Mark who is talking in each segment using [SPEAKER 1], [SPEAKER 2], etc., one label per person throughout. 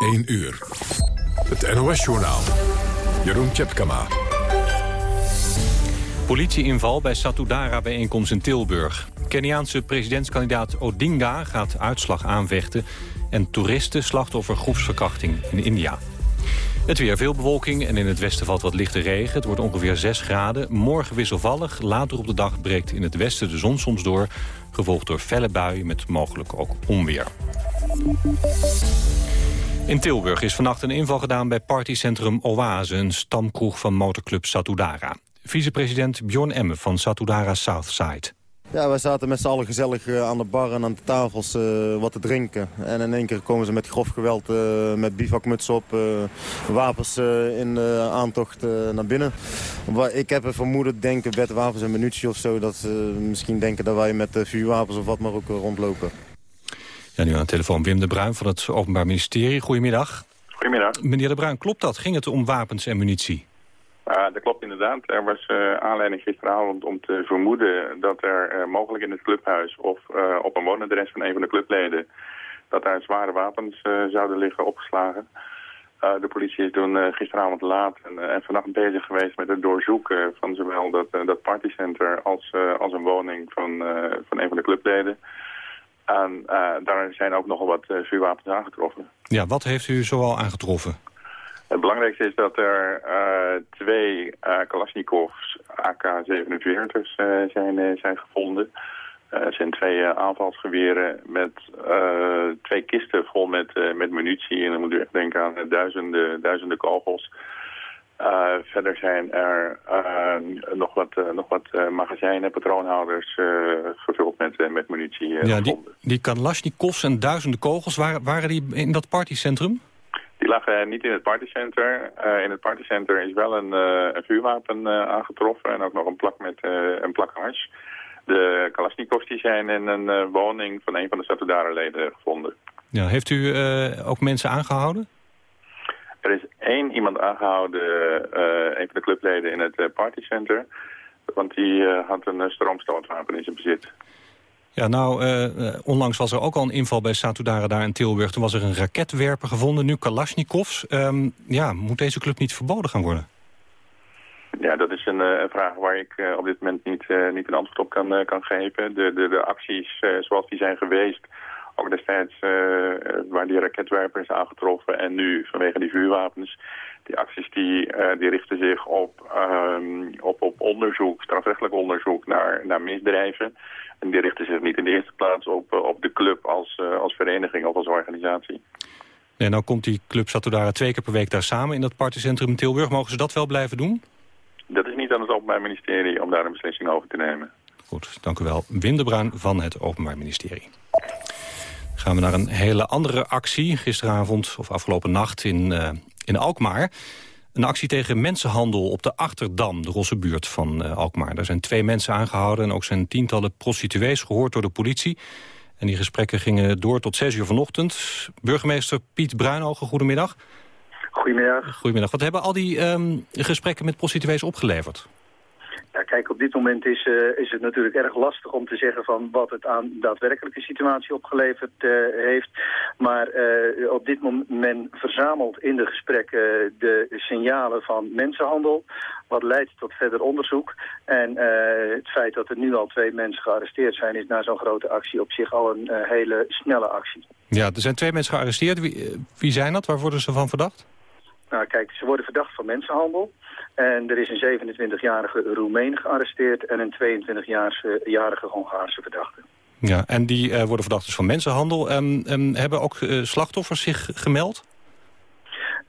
[SPEAKER 1] 1 uur. Het NOS-journaal. Jeroen Tjepkama.
[SPEAKER 2] Politieinval bij Satudara-bijeenkomst in Tilburg. Keniaanse presidentskandidaat Odinga gaat uitslag aanvechten... en toeristen slachtoffer groepsverkrachting in India. Het weer veel bewolking en in het westen valt wat lichte regen. Het wordt ongeveer 6 graden. Morgen wisselvallig. Later op de dag breekt in het westen de zon soms door. Gevolgd door felle buien met mogelijk ook onweer. In Tilburg is vannacht een inval gedaan bij partycentrum Oase... een stamkroeg van motorclub Satudara. Vicepresident Bjorn Emme van Satudara Southside.
[SPEAKER 3] Ja, wij zaten met z'n allen gezellig eh, aan de bar en aan de tafels uh, wat te drinken. En in één keer komen ze met grof geweld, uh, met bivakmuts op, wapens in de aantocht naar binnen. Ik heb een vermoeden, denken, met wapens en munitie of zo, dat ze misschien denken dat wij met vuurwapens of wat maar ook rondlopen.
[SPEAKER 2] Ja, nu aan de telefoon Wim de Bruin van het Openbaar Ministerie. Goedemiddag.
[SPEAKER 4] Goedemiddag.
[SPEAKER 2] Meneer de Bruin, klopt dat? Ging het om wapens en munitie?
[SPEAKER 4] Uh, dat klopt inderdaad. Er was uh, aanleiding gisteravond om te vermoeden dat er uh, mogelijk in het clubhuis of op een woonadres van een van de clubleden dat daar zware wapens zouden liggen opgeslagen. de politie is toen gisteravond laat en, en vannacht bezig geweest met het doorzoeken van zowel dat, dat partycenter als, als een woning van, van een van de clubleden. En daar zijn ook nogal wat vuurwapens aangetroffen.
[SPEAKER 2] Ja, wat heeft u zoal aangetroffen?
[SPEAKER 4] Het belangrijkste is dat er uh, twee Kalashnikovs AK-47's uh, zijn, zijn gevonden. Er zijn twee aanvalsgeweren met twee kisten vol met, met munitie. En dan moet u echt denken aan duizenden, duizenden kogels. Verder zijn er nog wat, nog wat magazijnen, patroonhouders gevuld met, met munitie ja,
[SPEAKER 2] die, die Kalashnikovs en duizenden kogels, waren, waren die in dat partycentrum?
[SPEAKER 4] Die lagen niet in het partycenter. Uh, in het partycenter is wel een, uh, een vuurwapen uh, aangetroffen en ook nog een plak met een plak hash. De Kalashnikovs die zijn in een woning van een van de statutarenleden gevonden.
[SPEAKER 2] Ja, heeft u ook mensen aangehouden?
[SPEAKER 4] Er is één iemand aangehouden, een van de clubleden in het partycenter. Want die had een stroomstootwapen in zijn bezit.
[SPEAKER 2] Ja, nou, uh, onlangs was er ook al een inval bij Satudara daar in Tilburg. Toen was er een raketwerper gevonden, nu Kalashnikovs. Um, ja, moet deze club niet verboden gaan worden?
[SPEAKER 4] Ja, dat is een, uh, vraag waar ik uh, op dit moment niet, niet een antwoord op kan, kan geven. De, de, de acties zoals die zijn geweest, ook destijds waar die raketwerper is aangetroffen... en nu vanwege die vuurwapens, die acties die, die richten zich op, ehm, op, op onderzoek, strafrechtelijk onderzoek naar, naar misdrijven... En die richten zich niet in de eerste plaats op, eh, op de club als, eh, als vereniging of als organisatie.
[SPEAKER 2] Nee, nou komt die club Satudara twee keer per week daar samen in dat partycentrum in Tilburg. Mogen ze dat wel blijven doen?
[SPEAKER 4] Dat is niet aan het Openbaar Ministerie om daar een beslissing over te nemen.
[SPEAKER 2] Goed, dank u wel. Wim de Bruin van het Openbaar Ministerie. Gaan we naar een hele andere actie. Gisteravond of afgelopen nacht in, uh, in Alkmaar. Een actie tegen mensenhandel op de Achterdam, de rosse buurt van uh, Alkmaar. Er zijn twee mensen aangehouden en ook zijn tientallen prostituees gehoord door de politie. En die gesprekken gingen door tot zes uur vanochtend. Burgemeester Piet Bruinogen, goedemiddag.
[SPEAKER 5] Goedemiddag.
[SPEAKER 2] Goedemiddag. Wat hebben al die um, gesprekken met prostituees opgeleverd?
[SPEAKER 5] Ja, kijk, op dit moment is, uh, is het natuurlijk erg lastig om te zeggen van wat het aan daadwerkelijke situatie opgeleverd uh, heeft. Maar uh, op dit moment verzamelt in de gesprekken de signalen van mensenhandel. Wat leidt tot verder onderzoek. En het feit dat er nu al twee mensen gearresteerd zijn is na zo'n grote actie op zich al een hele snelle actie.
[SPEAKER 2] Ja, er zijn twee mensen gearresteerd. Wie, wie zijn dat? Waar worden ze van verdacht?
[SPEAKER 5] Nou kijk, ze worden verdacht van mensenhandel. En er is een 27-jarige Roemeen gearresteerd en een 22-jarige Hongaarse verdachte.
[SPEAKER 2] Ja, en die uh, worden verdacht dus van mensenhandel. Um, hebben ook uh, slachtoffers zich gemeld?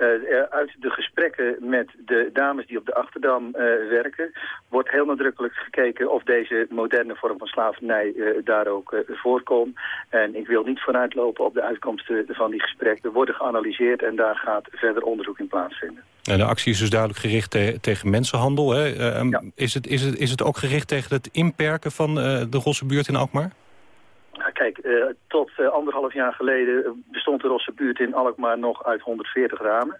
[SPEAKER 5] Uh, uit de gesprekken met de dames die op de Achterdam uh, werken... wordt heel nadrukkelijk gekeken of deze moderne vorm van slavernij uh, daar ook voorkomt. En ik wil niet vooruitlopen op de uitkomsten van die gesprekken. worden geanalyseerd en daar gaat verder onderzoek in plaatsvinden.
[SPEAKER 2] En de actie is dus duidelijk gericht te tegen mensenhandel. Hè? Ja. is, het, is, het, is het ook gericht tegen het inperken van de Rosse buurt in Alkmaar?
[SPEAKER 5] Kijk, uh, tot uh, anderhalf jaar geleden bestond de Rosse buurt in Alkmaar nog uit 140 ramen.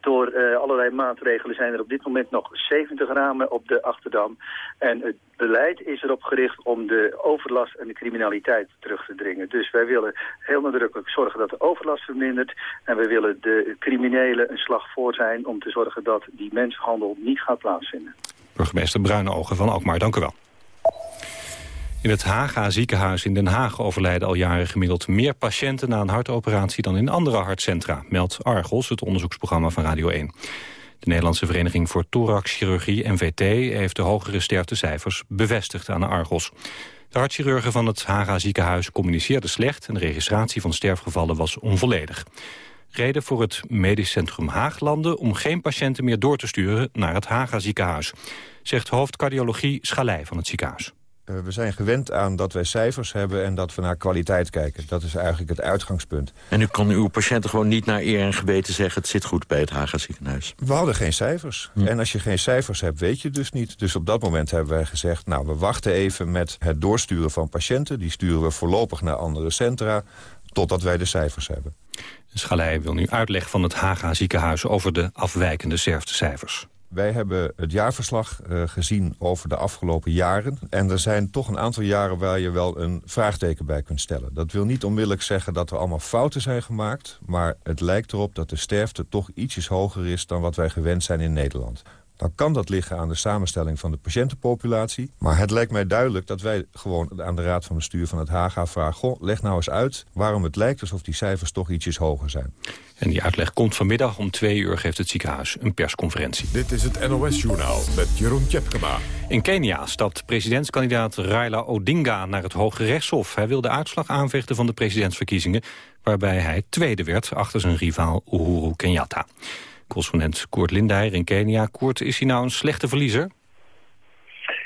[SPEAKER 5] Door uh, allerlei maatregelen zijn er op dit moment nog 70 ramen op de Achterdam. En het beleid is erop gericht om de overlast en de criminaliteit terug te dringen. Dus wij willen heel nadrukkelijk zorgen dat de overlast vermindert. En we willen de criminelen een slag voor zijn om te zorgen dat die mensenhandel niet gaat plaatsvinden.
[SPEAKER 2] Burgemeester Bruinogen van Alkmaar, dank u wel. In het Haga ziekenhuis in Den Haag overlijden al jaren gemiddeld meer patiënten na een hartoperatie dan in andere hartcentra, meldt Argos, het onderzoeksprogramma van Radio 1. De Nederlandse Vereniging voor Thoraxchirurgie, NVT, heeft de hogere sterftecijfers bevestigd aan de Argos. De hartchirurgen van het Haga ziekenhuis communiceerden slecht en de registratie van sterfgevallen was onvolledig. Reden voor het medisch centrum Haaglanden om geen patiënten meer door te sturen naar het Haga ziekenhuis, zegt hoofdcardiologie Schalij van het ziekenhuis.
[SPEAKER 6] Eh, we zijn gewend aan dat wij cijfers hebben en dat we naar kwaliteit kijken. Dat is eigenlijk het uitgangspunt.
[SPEAKER 7] En u kan uw patiënten gewoon niet naar eer en geweten zeggen... het zit goed bij het Haga ziekenhuis?
[SPEAKER 6] We hadden geen cijfers. Hm. En als je geen cijfers hebt, weet je dus niet. Dus op dat moment hebben wij gezegd... nou, we wachten even met het doorsturen van patiënten. Die sturen we voorlopig naar andere centra... totdat wij de cijfers hebben.
[SPEAKER 2] Schalij wil nu uitleg van het Haga ziekenhuis... over de afwijkende sterftecijfers.
[SPEAKER 6] Wij hebben het jaarverslag uh, gezien over de afgelopen jaren. En er zijn toch een aantal jaren waar je wel een vraagteken bij kunt stellen. Dat wil niet onmiddellijk zeggen dat er allemaal fouten zijn gemaakt... maar het lijkt erop dat de sterfte toch ietsjes hoger is... dan wat wij gewend zijn in Nederland dan kan dat liggen aan de samenstelling van de patiëntenpopulatie. Maar het lijkt mij duidelijk dat wij gewoon aan de Raad van Bestuur van het Haga vragen... Goh, leg nou eens uit waarom het lijkt alsof die cijfers toch ietsjes hoger zijn.
[SPEAKER 2] En die uitleg komt vanmiddag om twee uur geeft het ziekenhuis een persconferentie.
[SPEAKER 1] Dit is het NOS-journaal met Jeroen Tjepkema.
[SPEAKER 2] In Kenia stapt presidentskandidaat Raila Odinga naar het Hoge Rechtshof. Hij wil de uitslag aanvechten van de presidentsverkiezingen... waarbij hij tweede werd achter zijn rivaal Uhuru Kenyatta. Correspondent Koert Lindeyer in Kenia. Koert, is hij nou een slechte verliezer?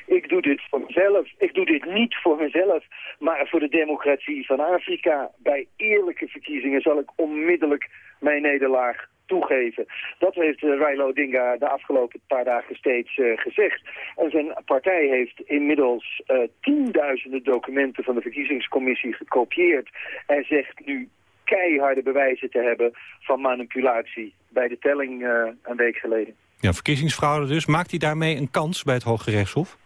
[SPEAKER 8] Ik doe dit voor mezelf. Ik doe dit niet voor mezelf, maar voor de democratie van Afrika. Bij eerlijke verkiezingen zal ik onmiddellijk mijn nederlaag toegeven. Dat heeft uh, Raila Odinga de afgelopen paar dagen steeds uh, gezegd. En zijn partij heeft inmiddels uh, tienduizenden documenten van de verkiezingscommissie gekopieerd. En zegt nu keiharde bewijzen te hebben van manipulatie bij de telling een week geleden.
[SPEAKER 2] Ja, verkiezingsfraude dus. Maakt hij daarmee een kans bij het Hoge Rechtshof?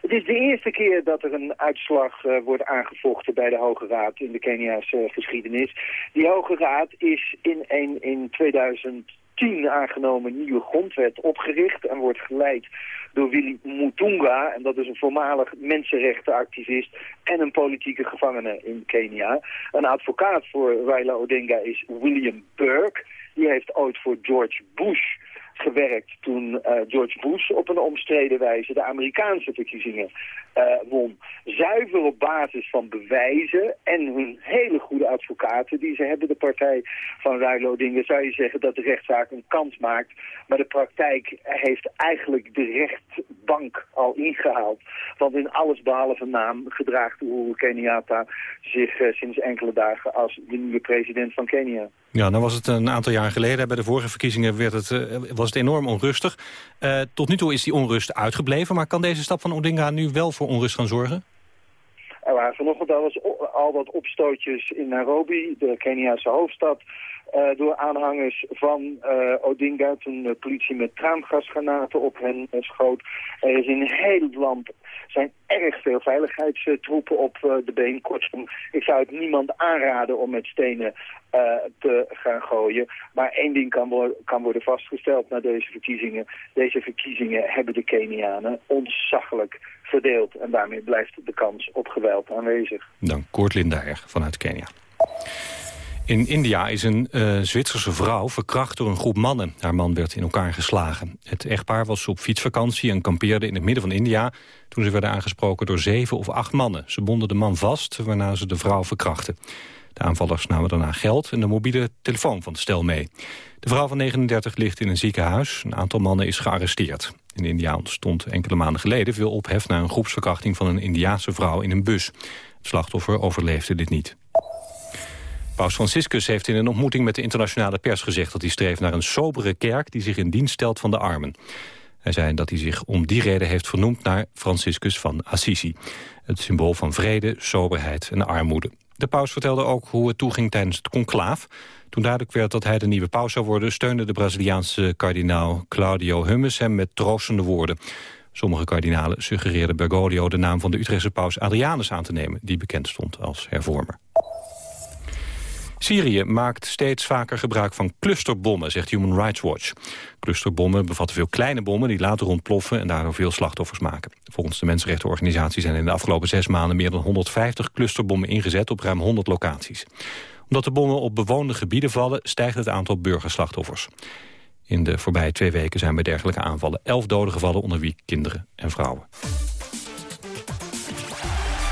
[SPEAKER 8] Het is de eerste keer dat er een uitslag uh, wordt aangevochten bij de Hoge Raad in de Keniaanse uh, geschiedenis. Die Hoge Raad is in, een, in 2010 aangenomen nieuwe grondwet opgericht en wordt geleid door Willy Mutunga. En dat is een voormalig mensenrechtenactivist en een politieke gevangene in Kenia. Een advocaat voor Raila Odinga is William Burke. Die heeft ooit voor George Bush gewerkt toen uh, George Bush op een omstreden wijze de Amerikaanse verkiezingen won. Zuiver op basis van bewijzen en hun hele goede advocaten die ze hebben, de partij van Ruilo Dingen, zou je zeggen dat de rechtszaak een kans maakt. Maar de praktijk heeft eigenlijk de rechtbank al ingehaald. Want in alles behalve naam gedraagt Uhuru Kenyatta zich uh, sinds enkele dagen als de nieuwe president van Kenia.
[SPEAKER 2] Ja, dan was het een aantal jaar geleden. Bij de vorige verkiezingen werd het, uh, was het enorm onrustig. Tot nu toe is die onrust uitgebleven. Maar kan deze stap van Odinga nu wel voor onrust gaan zorgen?
[SPEAKER 8] Er waren vanochtend al, al wat opstootjes in Nairobi, de Keniaanse hoofdstad. Uh, door aanhangers van uh, Odinga toen de politie met traangasgranaten op hen uh, schoot. Er is in heel het land zijn erg veel veiligheidstroepen op de been. Kortom, ik zou het niemand aanraden om met stenen te gaan gooien. Maar één ding kan, kan worden vastgesteld na deze verkiezingen. Deze verkiezingen hebben de Kenianen ontzaglijk verdeeld. En daarmee blijft de kans op geweld aanwezig.
[SPEAKER 2] Dank Koort Lindaer vanuit Kenia. In India is een uh, Zwitserse vrouw verkracht door een groep mannen. Haar man werd in elkaar geslagen. Het echtpaar was op fietsvakantie en kampeerde in het midden van India... toen ze werden aangesproken door zeven of acht mannen. Ze bonden de man vast, waarna ze de vrouw verkrachten. De aanvallers namen daarna geld en de mobiele telefoon van het stel mee. De vrouw van 39 ligt in een ziekenhuis. Een aantal mannen is gearresteerd. In India ontstond enkele maanden geleden veel ophef... na een groepsverkrachting van een Indiaanse vrouw in een bus. Het slachtoffer overleefde dit niet. Paus Franciscus heeft in een ontmoeting met de internationale pers gezegd... dat hij streeft naar een sobere kerk die zich in dienst stelt van de armen. Hij zei dat hij zich om die reden heeft vernoemd naar Franciscus van Assisi. Het symbool van vrede, soberheid en armoede. De paus vertelde ook hoe het toeging tijdens het conclaaf. Toen duidelijk werd dat hij de nieuwe paus zou worden... steunde de Braziliaanse kardinaal Claudio Hummes hem met troostende woorden. Sommige kardinalen suggereerden Bergoglio de naam van de Utrechtse paus Adrianus aan te nemen... die bekend stond als hervormer. Syrië maakt steeds vaker gebruik van clusterbommen, zegt Human Rights Watch. Clusterbommen bevatten veel kleine bommen die later ontploffen en daardoor veel slachtoffers maken. Volgens de mensenrechtenorganisatie zijn in de afgelopen zes maanden meer dan 150 clusterbommen ingezet op ruim 100 locaties. Omdat de bommen op bewoonde gebieden vallen, stijgt het aantal burgerslachtoffers. In de voorbije twee weken zijn bij dergelijke aanvallen elf doden gevallen onder wie kinderen en vrouwen.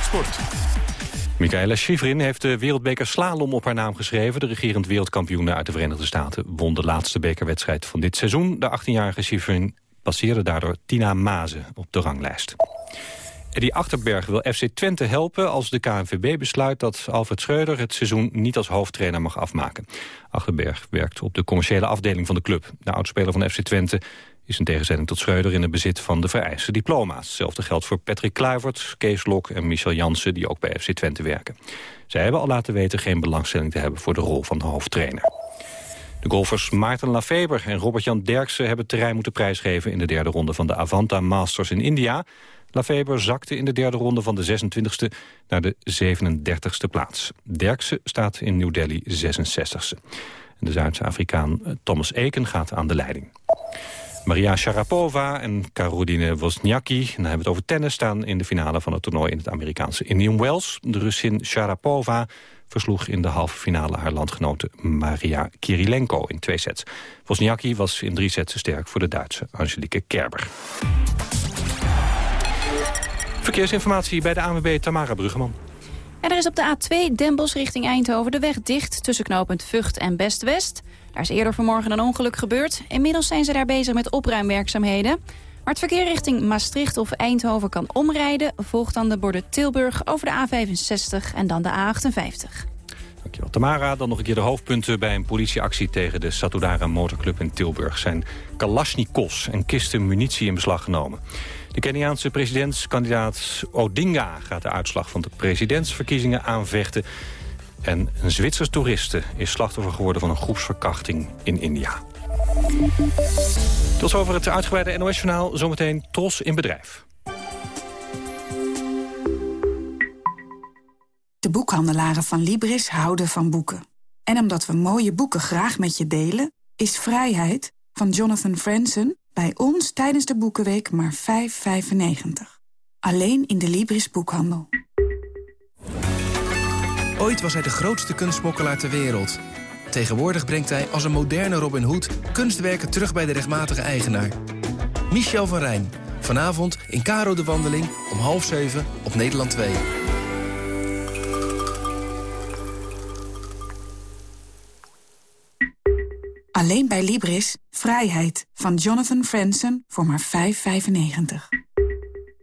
[SPEAKER 1] Sport.
[SPEAKER 2] Michaela Schifrin heeft de wereldbeker slalom op haar naam geschreven. De regerend wereldkampioen uit de Verenigde Staten won de laatste bekerwedstrijd van dit seizoen. De 18-jarige Schifrin passeerde daardoor Tina Maze op de ranglijst. Eddie Achterberg wil FC Twente helpen als de KNVB besluit dat Alfred Schreuder het seizoen niet als hoofdtrainer mag afmaken. Achterberg werkt op de commerciële afdeling van de club. De oudspeler van FC Twente is in tegenstelling tot Schreuder in het bezit van de vereiste diploma's. Hetzelfde geldt voor Patrick Kluivert, Kees Lok en Michel Jansen... die ook bij FC Twente werken. Zij hebben al laten weten geen belangstelling te hebben... voor de rol van de hoofdtrainer. De golfers Maarten Lafeber en Robert-Jan Derksen... hebben terrein moeten prijsgeven in de derde ronde van de Avanta Masters in India. Lafeber zakte in de derde ronde van de 26e naar de 37e plaats. Derksen staat in New Delhi 66e. De Zuid-Afrikaan Thomas Eken gaat aan de leiding. Maria Sharapova en Caroline Wozniacki, dan hebben we het over tennis, staan in de finale van het toernooi in het Amerikaanse Indian Wells. De Russin Sharapova versloeg in de halve finale haar landgenote Maria Kirilenko in twee sets. Wozniacki was in drie sets sterk voor de Duitse Angelique Kerber. Verkeersinformatie bij de ANWB Tamara Bruggeman.
[SPEAKER 9] er is op de A2 Den richting Eindhoven de weg dicht tussen knooppunt Vught en Best-West. Daar is eerder vanmorgen een ongeluk gebeurd. Inmiddels zijn ze daar bezig met opruimwerkzaamheden. Maar het verkeer richting Maastricht of Eindhoven kan omrijden. Volgt dan de borden Tilburg over de A65 en dan de A58.
[SPEAKER 2] Dankjewel Tamara. Dan nog een keer de hoofdpunten bij een politieactie tegen de Satudara Motorclub in Tilburg. Zijn kalasjnikovs en kisten munitie in beslag genomen. De Keniaanse presidentskandidaat Odinga gaat de uitslag van de presidentsverkiezingen aanvechten. En een Zwitser toeriste is slachtoffer geworden van een groepsverkrachting in India. Tot zover het uitgebreide NOS-journaal. Zometeen Tros in bedrijf.
[SPEAKER 10] De boekhandelaren van Libris houden van boeken. En omdat we mooie boeken graag met je delen... is Vrijheid van Jonathan Franzen bij ons tijdens de Boekenweek maar 5,95. Alleen in de Libris boekhandel.
[SPEAKER 11] Ooit was hij de grootste kunstmokkelaar ter wereld. Tegenwoordig brengt hij als een moderne Robin Hood... kunstwerken terug bij de rechtmatige eigenaar. Michel van Rijn. Vanavond in Caro de Wandeling om half zeven op Nederland 2.
[SPEAKER 10] Alleen bij Libris. Vrijheid van Jonathan Franzen voor maar 5,95.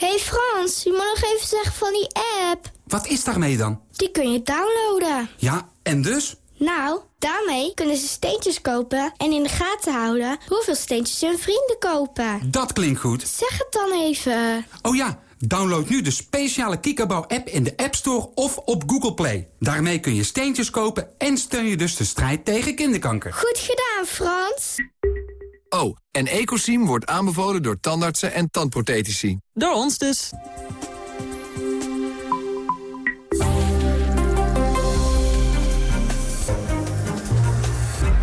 [SPEAKER 12] hey Frans, je moet nog even zeggen van die app.
[SPEAKER 13] Wat is daarmee dan?
[SPEAKER 12] Die kun je downloaden.
[SPEAKER 13] Ja, en dus?
[SPEAKER 12] Nou, daarmee kunnen ze steentjes kopen en in de gaten houden hoeveel steentjes hun vrienden kopen.
[SPEAKER 13] Dat klinkt goed.
[SPEAKER 12] Zeg het dan even.
[SPEAKER 13] Oh ja, download nu de speciale Kikkerbouw-app in de App Store of op Google Play. Daarmee kun je steentjes kopen en steun je dus de strijd tegen kinderkanker.
[SPEAKER 12] Goed gedaan, Frans.
[SPEAKER 14] Oh, en Ecosim wordt aanbevolen door tandartsen en tandprothetici.
[SPEAKER 15] Door ons dus.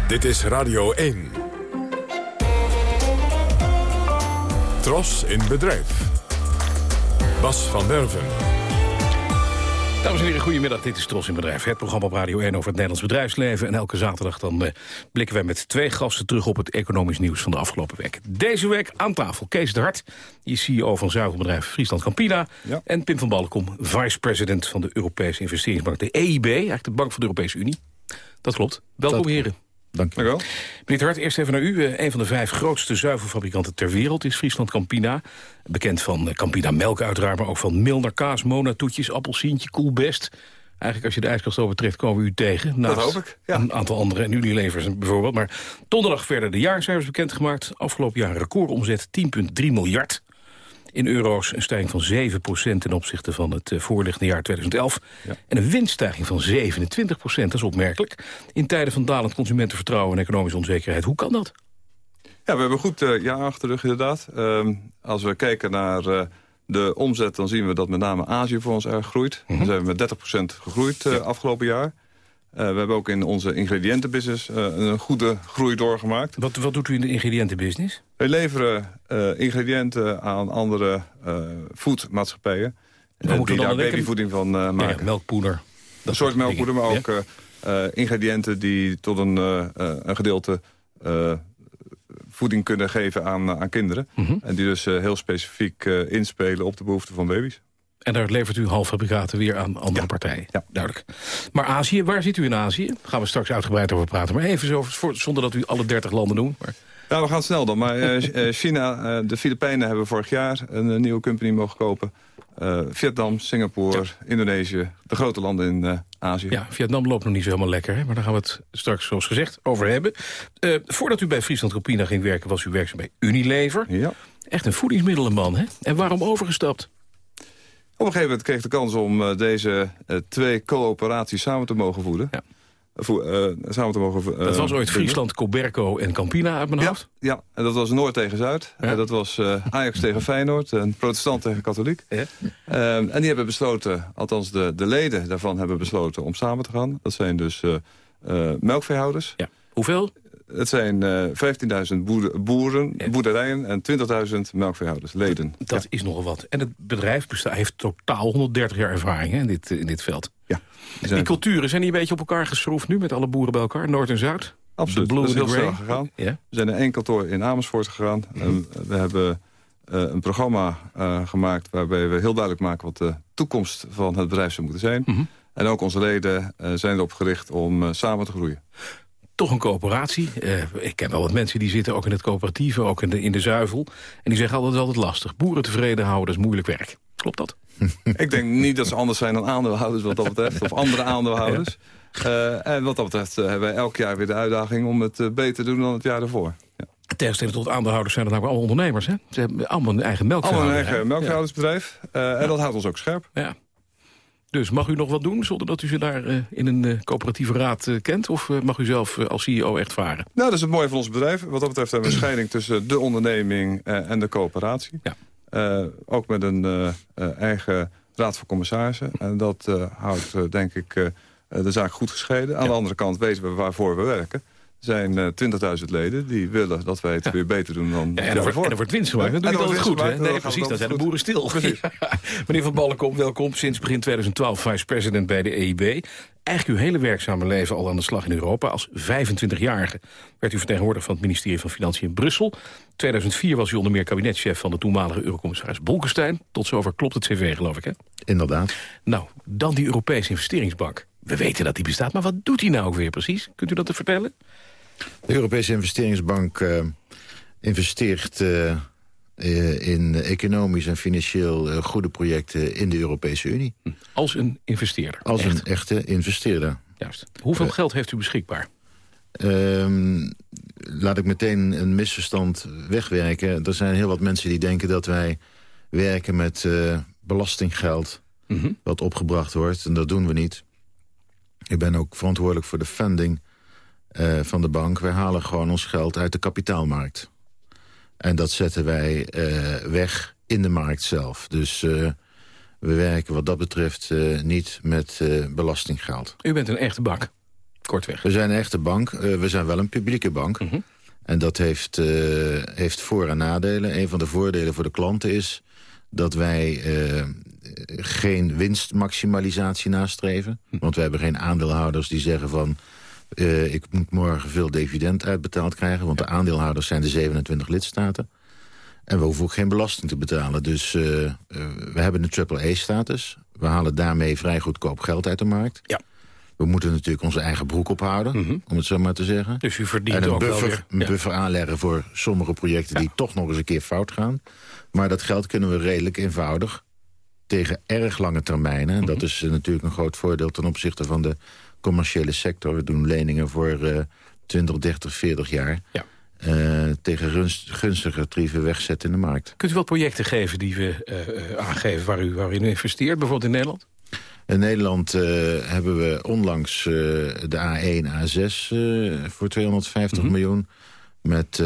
[SPEAKER 1] Dit is Radio 1. Tros in bedrijf. Bas van Werven.
[SPEAKER 16] Dames en heren, goedemiddag. Dit is Tros in Bedrijf. Het programma op Radio 1 over het Nederlands bedrijfsleven. En elke zaterdag dan uh, blikken wij met twee gasten terug op het economisch nieuws van de afgelopen week. Deze week aan tafel Kees de Hart, die is CEO van zuivelbedrijf Friesland Campina. Ja. En Pim van Balkom, vice-president van de Europese investeringsbank, de EIB, eigenlijk de Bank van de Europese Unie. Dat klopt. Welkom
[SPEAKER 6] Dat-
[SPEAKER 16] heren.
[SPEAKER 17] Dank
[SPEAKER 16] u wel. Meneer Hart, eerst even naar u. Eh, een van de vijf grootste zuivelfabrikanten ter wereld is Friesland Campina. Bekend van eh, Campina melk uiteraard, maar ook van Milner kaas, Mona toetjes, appelsientje, Coolbest. Eigenlijk als je de ijskast overtrekt komen we u tegen.
[SPEAKER 18] dat hoop ik, ja.
[SPEAKER 16] Een aantal andere en Unilevers bijvoorbeeld. Maar donderdag werden de jaarcijfers bekendgemaakt. Afgelopen jaar een recordomzet 10,3 miljard in euro's. Een stijging van 7% ten opzichte van het uh, voorliggende jaar 2011. En een winststijging van 27% dat is opmerkelijk. In tijden van dalend consumentenvertrouwen en economische onzekerheid. Hoe kan dat?
[SPEAKER 18] Ja, we hebben goed uh, jaar achter de rug inderdaad. Uh, als we kijken naar uh, de omzet, dan zien we dat met name Azië voor ons erg groeit. Mm -hmm. Dan zijn we met 30% gegroeid ja. afgelopen jaar. Uh, we hebben ook in onze ingrediëntenbusiness uh, een goede groei doorgemaakt.
[SPEAKER 16] Wat, wat doet u in de ingrediëntenbusiness?
[SPEAKER 18] We leveren uh, ingrediënten aan andere foodmaatschappijen. die daar babyvoeding van maken.
[SPEAKER 16] Ja, ja, melkpoeder.
[SPEAKER 18] Een soort melkpoeder, maar ook ja? ingrediënten die tot een, een gedeelte voeding kunnen geven aan, aan kinderen. Mm -hmm. En die dus heel specifiek inspelen op de behoeften van baby's.
[SPEAKER 16] En daar levert u halffabrikaten weer aan andere ja. partijen. Ja, duidelijk. Maar Azië, waar zit u in Azië? Daar gaan we straks uitgebreid over praten. Maar even zo, zonder dat u alle 30 landen noemt. Maar...
[SPEAKER 18] Ja, we gaan snel dan. Maar uh, China, uh, de Filipijnen hebben vorig jaar een, een nieuwe company mogen kopen. Uh, Vietnam, Singapore, ja. Indonesië, de grote landen in Azië.
[SPEAKER 16] Ja, Vietnam loopt nog niet zo helemaal lekker. Hè? Maar daar gaan we het straks, zoals gezegd, over hebben. voordat u bij Friesland Campina ging werken, was u werkzaam bij Unilever.
[SPEAKER 18] Ja.
[SPEAKER 16] Echt een voedingsmiddelenman, hè? En waarom overgestapt?
[SPEAKER 18] Op een gegeven moment kreeg ik de kans om uh, deze uh, twee coöperaties samen te mogen voeden. Ja. Uh, samen te mogen
[SPEAKER 16] Dat was ooit Friesland, Coberco en Campina uit mijn
[SPEAKER 18] ja,
[SPEAKER 16] hoofd?
[SPEAKER 18] Ja, en dat was Noord tegen Zuid. Ja. dat was Ajax tegen Feyenoord en protestant tegen katholiek. Ja. Ehm, en die hebben besloten, althans de, de leden daarvan hebben besloten om samen te gaan. Dat zijn dus melkveehouders.
[SPEAKER 16] Ja. Hoeveel?
[SPEAKER 18] Het zijn uh, 15.000 boeren, boerderijen en 20.000 melkveehouders, leden.
[SPEAKER 16] Dat ja. is nogal wat. En het bedrijf bestaat, heeft totaal 130 jaar ervaring hè, in, dit, in dit veld.
[SPEAKER 18] Ja.
[SPEAKER 16] Die, die culturen, zijn die een beetje op elkaar geschroefd nu... met alle boeren bij elkaar, Noord en Zuid?
[SPEAKER 18] Absoluut, dat is heel snel gegaan. Ja. We zijn naar één kantoor in Amersfoort gegaan. Mm -hmm. en we hebben uh, een programma uh, gemaakt... waarbij we heel duidelijk maken wat de toekomst van het bedrijf zou moeten zijn. Mm -hmm. En ook onze leden uh, zijn erop gericht om samen te groeien
[SPEAKER 16] toch een coöperatie. Uh, ik ken wel wat mensen die zitten ook in het coöperatieve, ook in de, in de zuivel. En die zeggen altijd, altijd lastig. Boeren tevreden houden, dat is moeilijk werk. Klopt dat?
[SPEAKER 18] ik denk niet dat ze anders zijn dan aandeelhouders wat dat betreft. Of andere aandeelhouders. Uh, en wat dat betreft uh, hebben wij elk jaar weer de uitdaging om het beter te doen dan het jaar ervoor. Ja.
[SPEAKER 16] Tegenstelling tot aandeelhouders zijn dat nou allemaal ondernemers. Hè? Ze hebben allemaal een eigen melkveehouder.
[SPEAKER 18] Allemaal een eigen melkveehoudersbedrijf. Ja. En dat houdt ons ook scherp.
[SPEAKER 16] Ja. Dus mag u nog wat doen zonder dat u ze daar uh, in een uh, coöperatieve raad uh, kent? Of mag u zelf als CEO echt varen?
[SPEAKER 18] Nou, dat is het mooie van ons bedrijf. Wat dat betreft hebben we een scheiding tussen de onderneming en de coöperatie. Ja. ook met een eigen raad van commissarissen. En dat houdt, denk ik, de zaak goed gescheiden. Aan ja. de andere kant weten we waarvoor we werken zijn uh, 20.000 leden die willen dat wij het ja. weer beter doen dan
[SPEAKER 16] ja, en, er wordt, en er wordt winst gemaakt. Dat doe je altijd goed. Hè? Nee, precies, dan zijn de boeren stil. Meneer Van Ballenkom, welkom. Sinds begin 2012 vice-president bij de EIB. Eigenlijk uw hele werkzame leven al aan de slag in Europa. Als 25-jarige werd u vertegenwoordiger van het ministerie van Financiën in Brussel. 2004 was u onder meer kabinetchef van de toenmalige eurocommissaris Bolkestein. Tot zover klopt het cv, geloof ik, hè?
[SPEAKER 17] Inderdaad.
[SPEAKER 16] Nou, dan die Europese investeringsbank. We weten dat die bestaat, maar wat doet die nou ook weer precies? Kunt u dat vertellen?
[SPEAKER 17] De Europese investeringsbank uh, investeert uh, uh, in economisch en financieel goede projecten in de Europese Unie.
[SPEAKER 16] Als een investeerder?
[SPEAKER 17] Als Echt. een echte investeerder.
[SPEAKER 16] Juist. Hoeveel geld heeft u beschikbaar?
[SPEAKER 17] Um, laat ik meteen een misverstand wegwerken. Er zijn heel wat mensen die denken dat wij werken met belastinggeld... Mm -hmm. wat opgebracht wordt, en dat doen we niet. Ik ben ook verantwoordelijk voor de funding uh, van de bank. Wij halen gewoon ons geld uit de kapitaalmarkt. En dat zetten wij uh, weg in de markt zelf. Dus uh, we werken wat dat betreft niet met belastinggeld.
[SPEAKER 16] U bent een echte bank, kortweg.
[SPEAKER 17] We zijn een echte bank. we zijn wel een publieke bank. Mm -hmm. En dat heeft, heeft voor- en nadelen. Een van de voordelen voor de klanten is dat wij geen winstmaximalisatie nastreven. Hm. Want we hebben geen aandeelhouders die zeggen van... Uh, ik moet morgen veel dividend uitbetaald krijgen... want de aandeelhouders zijn de 27 lidstaten. En we hoeven ook geen belasting te betalen. Dus uh, uh, we hebben een triple-A-status. We halen daarmee vrij goedkoop geld uit de markt.
[SPEAKER 16] Ja.
[SPEAKER 17] We moeten natuurlijk onze eigen broek ophouden, om het zo maar te zeggen.
[SPEAKER 16] Dus u verdient
[SPEAKER 17] en een
[SPEAKER 16] ook
[SPEAKER 17] buffer,
[SPEAKER 16] weer-
[SPEAKER 17] een buffer aanleggen voor sommige projecten... die toch nog eens een keer fout gaan. Maar dat geld kunnen we redelijk eenvoudig tegen erg lange termijnen. En
[SPEAKER 16] Mhm.
[SPEAKER 17] dat is eh, natuurlijk een groot voordeel ten opzichte van de commerciële sector. We doen leningen voor eh 20, 30, 40 jaar.
[SPEAKER 16] Ja.
[SPEAKER 17] eh, tegen gunst, gunstige tarieven wegzetten in de markt.
[SPEAKER 16] Kunt u wat projecten geven die we eh, eh, aangeven waar u, waar u in investeert? Bijvoorbeeld in Nederland?
[SPEAKER 17] In Nederland hebben we onlangs de A1, A6 eh, voor 250
[SPEAKER 16] Mhm.
[SPEAKER 17] miljoen... met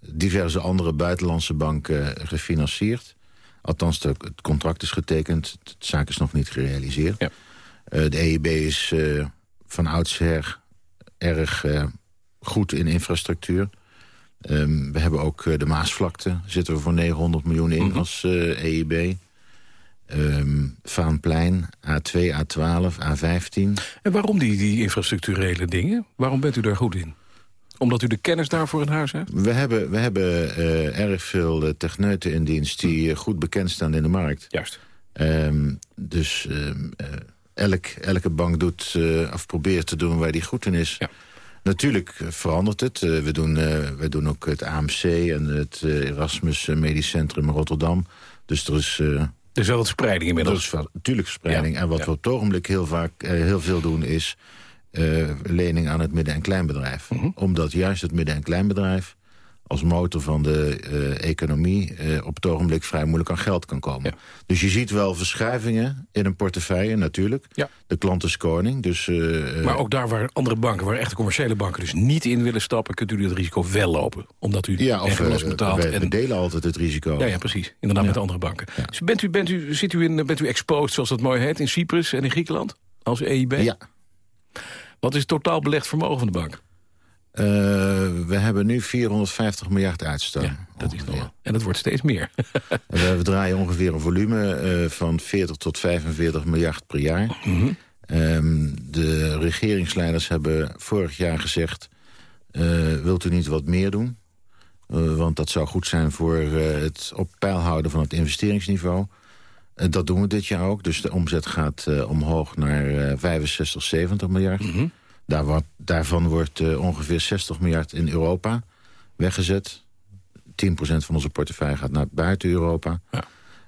[SPEAKER 17] diverse andere buitenlandse banken gefinancierd. Althans, de- het contract is getekend. De zaak is nog niet gerealiseerd. Eh, de EIB is van oudsher erg eh, goed in infrastructuur. Ehm, we hebben ook eh, de Maasvlakte. Zitten we voor 900 miljoen in als eh, EIB. Ehm, Vaanplein, A2, A12, A15.
[SPEAKER 16] En waarom die, die infrastructurele dingen? Waarom bent u daar goed in? Omdat u de kennis daarvoor in huis heeft?
[SPEAKER 17] We hebben, we hebben erg veel techneuten in dienst die goed bekend staan in de markt.
[SPEAKER 16] Juist.
[SPEAKER 17] Ehm, dus elk, elke bank doet eh, of probeert te doen waar die goed in is. Natuurlijk eh, verandert het. Eh, we, doen, we doen ook het AMC en het Erasmus Medisch Centrum in Rotterdam. Dus er is...
[SPEAKER 16] er is wel wat spreiding inmiddels.
[SPEAKER 17] Er is natuurlijk spreiding.
[SPEAKER 16] Ja,
[SPEAKER 17] En wat
[SPEAKER 16] ja.
[SPEAKER 17] we op het ogenblik heel, vaak, heel veel doen is... lening aan het midden- en kleinbedrijf.
[SPEAKER 16] Mhm.
[SPEAKER 17] Omdat juist het midden- en kleinbedrijf... als motor van de eh, economie eh, op het ogenblik vrij moeilijk aan geld kan komen. Dus je ziet wel verschuivingen in een portefeuille, natuurlijk. De klant is koning, dus... eh,
[SPEAKER 16] Maar ook daar waar andere banken, waar echte commerciële banken dus niet in willen stappen, kunt u dat risico wel lopen. Omdat u
[SPEAKER 17] ja, of
[SPEAKER 16] betaalt.
[SPEAKER 17] wij- we delen altijd het risico.
[SPEAKER 16] Ja, ja, precies. Inderdaad, met de andere banken. Dus bent u, bent u, zit u in, bent u exposed, zoals dat mooi heet, in Cyprus en in Griekenland? Als EIB?
[SPEAKER 17] Ja.
[SPEAKER 16] Wat is het totaal belegd vermogen van de bank?
[SPEAKER 17] Eh, we hebben nu 450 miljard uitstaan.
[SPEAKER 16] Dat is wel. En dat wordt steeds meer.
[SPEAKER 17] we, draaien ongeveer een volume eh, van 40 tot 45 miljard per jaar. Ehm, de regeringsleiders hebben vorig jaar gezegd... eh, wilt u niet wat meer doen? Want dat zou goed zijn voor het op peil houden van het investeringsniveau. Dat doen we dit jaar ook. Dus de omzet gaat omhoog naar eh 65, 70 miljard. Daar wordt, daarvan wordt eh, ongeveer 60 miljard in Europa weggezet. 10% van onze portefeuille gaat naar buiten Europa.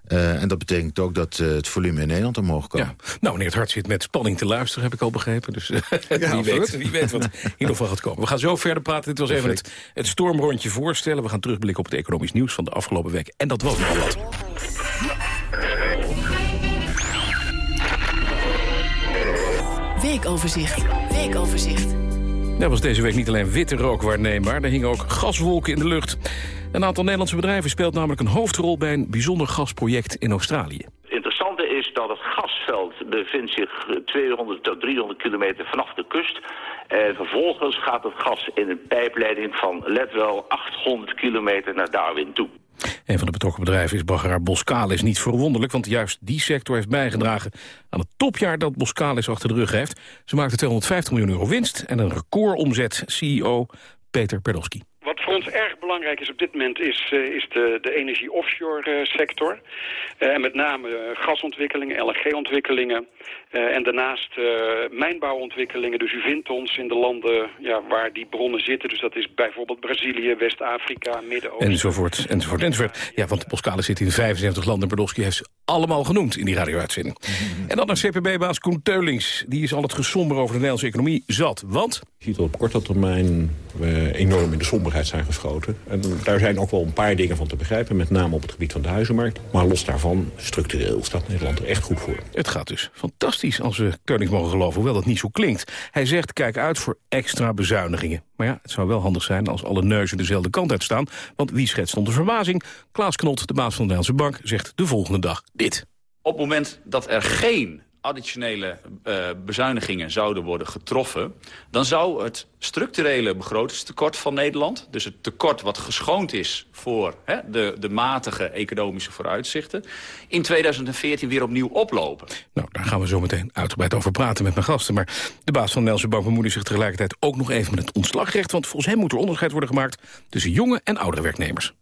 [SPEAKER 17] Eh, en dat betekent ook dat eh, het volume in Nederland omhoog kan.
[SPEAKER 16] Nou, meneer het Hart zit met spanning te luisteren, heb ik al begrepen. Dus wie, weet, wie weet wat hier nog van gaat komen. We gaan zo verder praten. Dit was even het, het stormrondje voorstellen. We gaan terugblikken op het economisch nieuws van de afgelopen week. En dat was nogal wat.
[SPEAKER 15] Weekoverzicht. Weekoverzicht.
[SPEAKER 16] Er was deze week niet alleen witte rook waarneembaar, er hingen ook gaswolken in de lucht. Een aantal Nederlandse bedrijven speelt namelijk een hoofdrol bij een bijzonder gasproject in Australië.
[SPEAKER 19] Het interessante is dat het gasveld bevindt zich 200 tot 300 kilometer vanaf de kust. En vervolgens gaat het gas in een pijpleiding van, let wel, 800 kilometer naar Darwin toe.
[SPEAKER 16] Een van de betrokken bedrijven is Baggeraar Boskalis. Niet verwonderlijk, want juist die sector heeft bijgedragen... aan het topjaar dat Boskalis achter de rug heeft. Ze maakte 250 miljoen euro winst en een recordomzet. CEO Peter Perdowski.
[SPEAKER 20] Wat voor ons erg belangrijk is op dit moment is, eh, is de, de energie-offshore sector. Eh, en met name eh, gasontwikkelingen, LNG-ontwikkelingen. eh, en daarnaast eh, mijnbouwontwikkelingen. Dus u vindt ons in de landen ja, waar die bronnen zitten. Dus dat is bijvoorbeeld Brazilië, West-Afrika, Midden-Oosten.
[SPEAKER 16] Enzovoort, enzovoort, enzovoort. Ja, want Boskalis zit in 75 landen. Perdowski heeft allemaal genoemd in die radio-uitzending. En dan naar CPB-baas Koen Teulings. Die is al het gesomber over de Nederlandse economie zat. Want
[SPEAKER 21] Je ziet dat op korte termijn we enorm in de somberheid zijn geschoten. En daar zijn ook wel een paar dingen van te begrijpen. Met name op het gebied van de huizenmarkt. Maar los daarvan, structureel staat Nederland er echt goed voor.
[SPEAKER 16] Het gaat dus fantastisch als we Teulings mogen geloven, hoewel dat niet zo klinkt. Hij zegt, kijk uit voor extra bezuinigingen. Maar ja, het zou wel handig zijn als alle neuzen dezelfde kant uitstaan. Want wie schetst onder verbazing? Klaas Knot, de baas van de Nederlandse Bank, zegt de volgende dag dit.
[SPEAKER 22] Op het moment dat er geen additionele eh, bezuinigingen zouden worden getroffen... dan zou het structurele begrotingstekort van Nederland... dus het tekort wat geschoond is voor hè, de, de matige economische vooruitzichten... in 2014 weer opnieuw oplopen.
[SPEAKER 16] Nou, daar gaan we zo meteen uitgebreid over praten met mijn gasten. Maar de baas van Nederlandse Bank bemoeide zich tegelijkertijd ook nog even met het ontslagrecht. Want volgens hem moet er onderscheid worden gemaakt tussen jonge en oudere werknemers.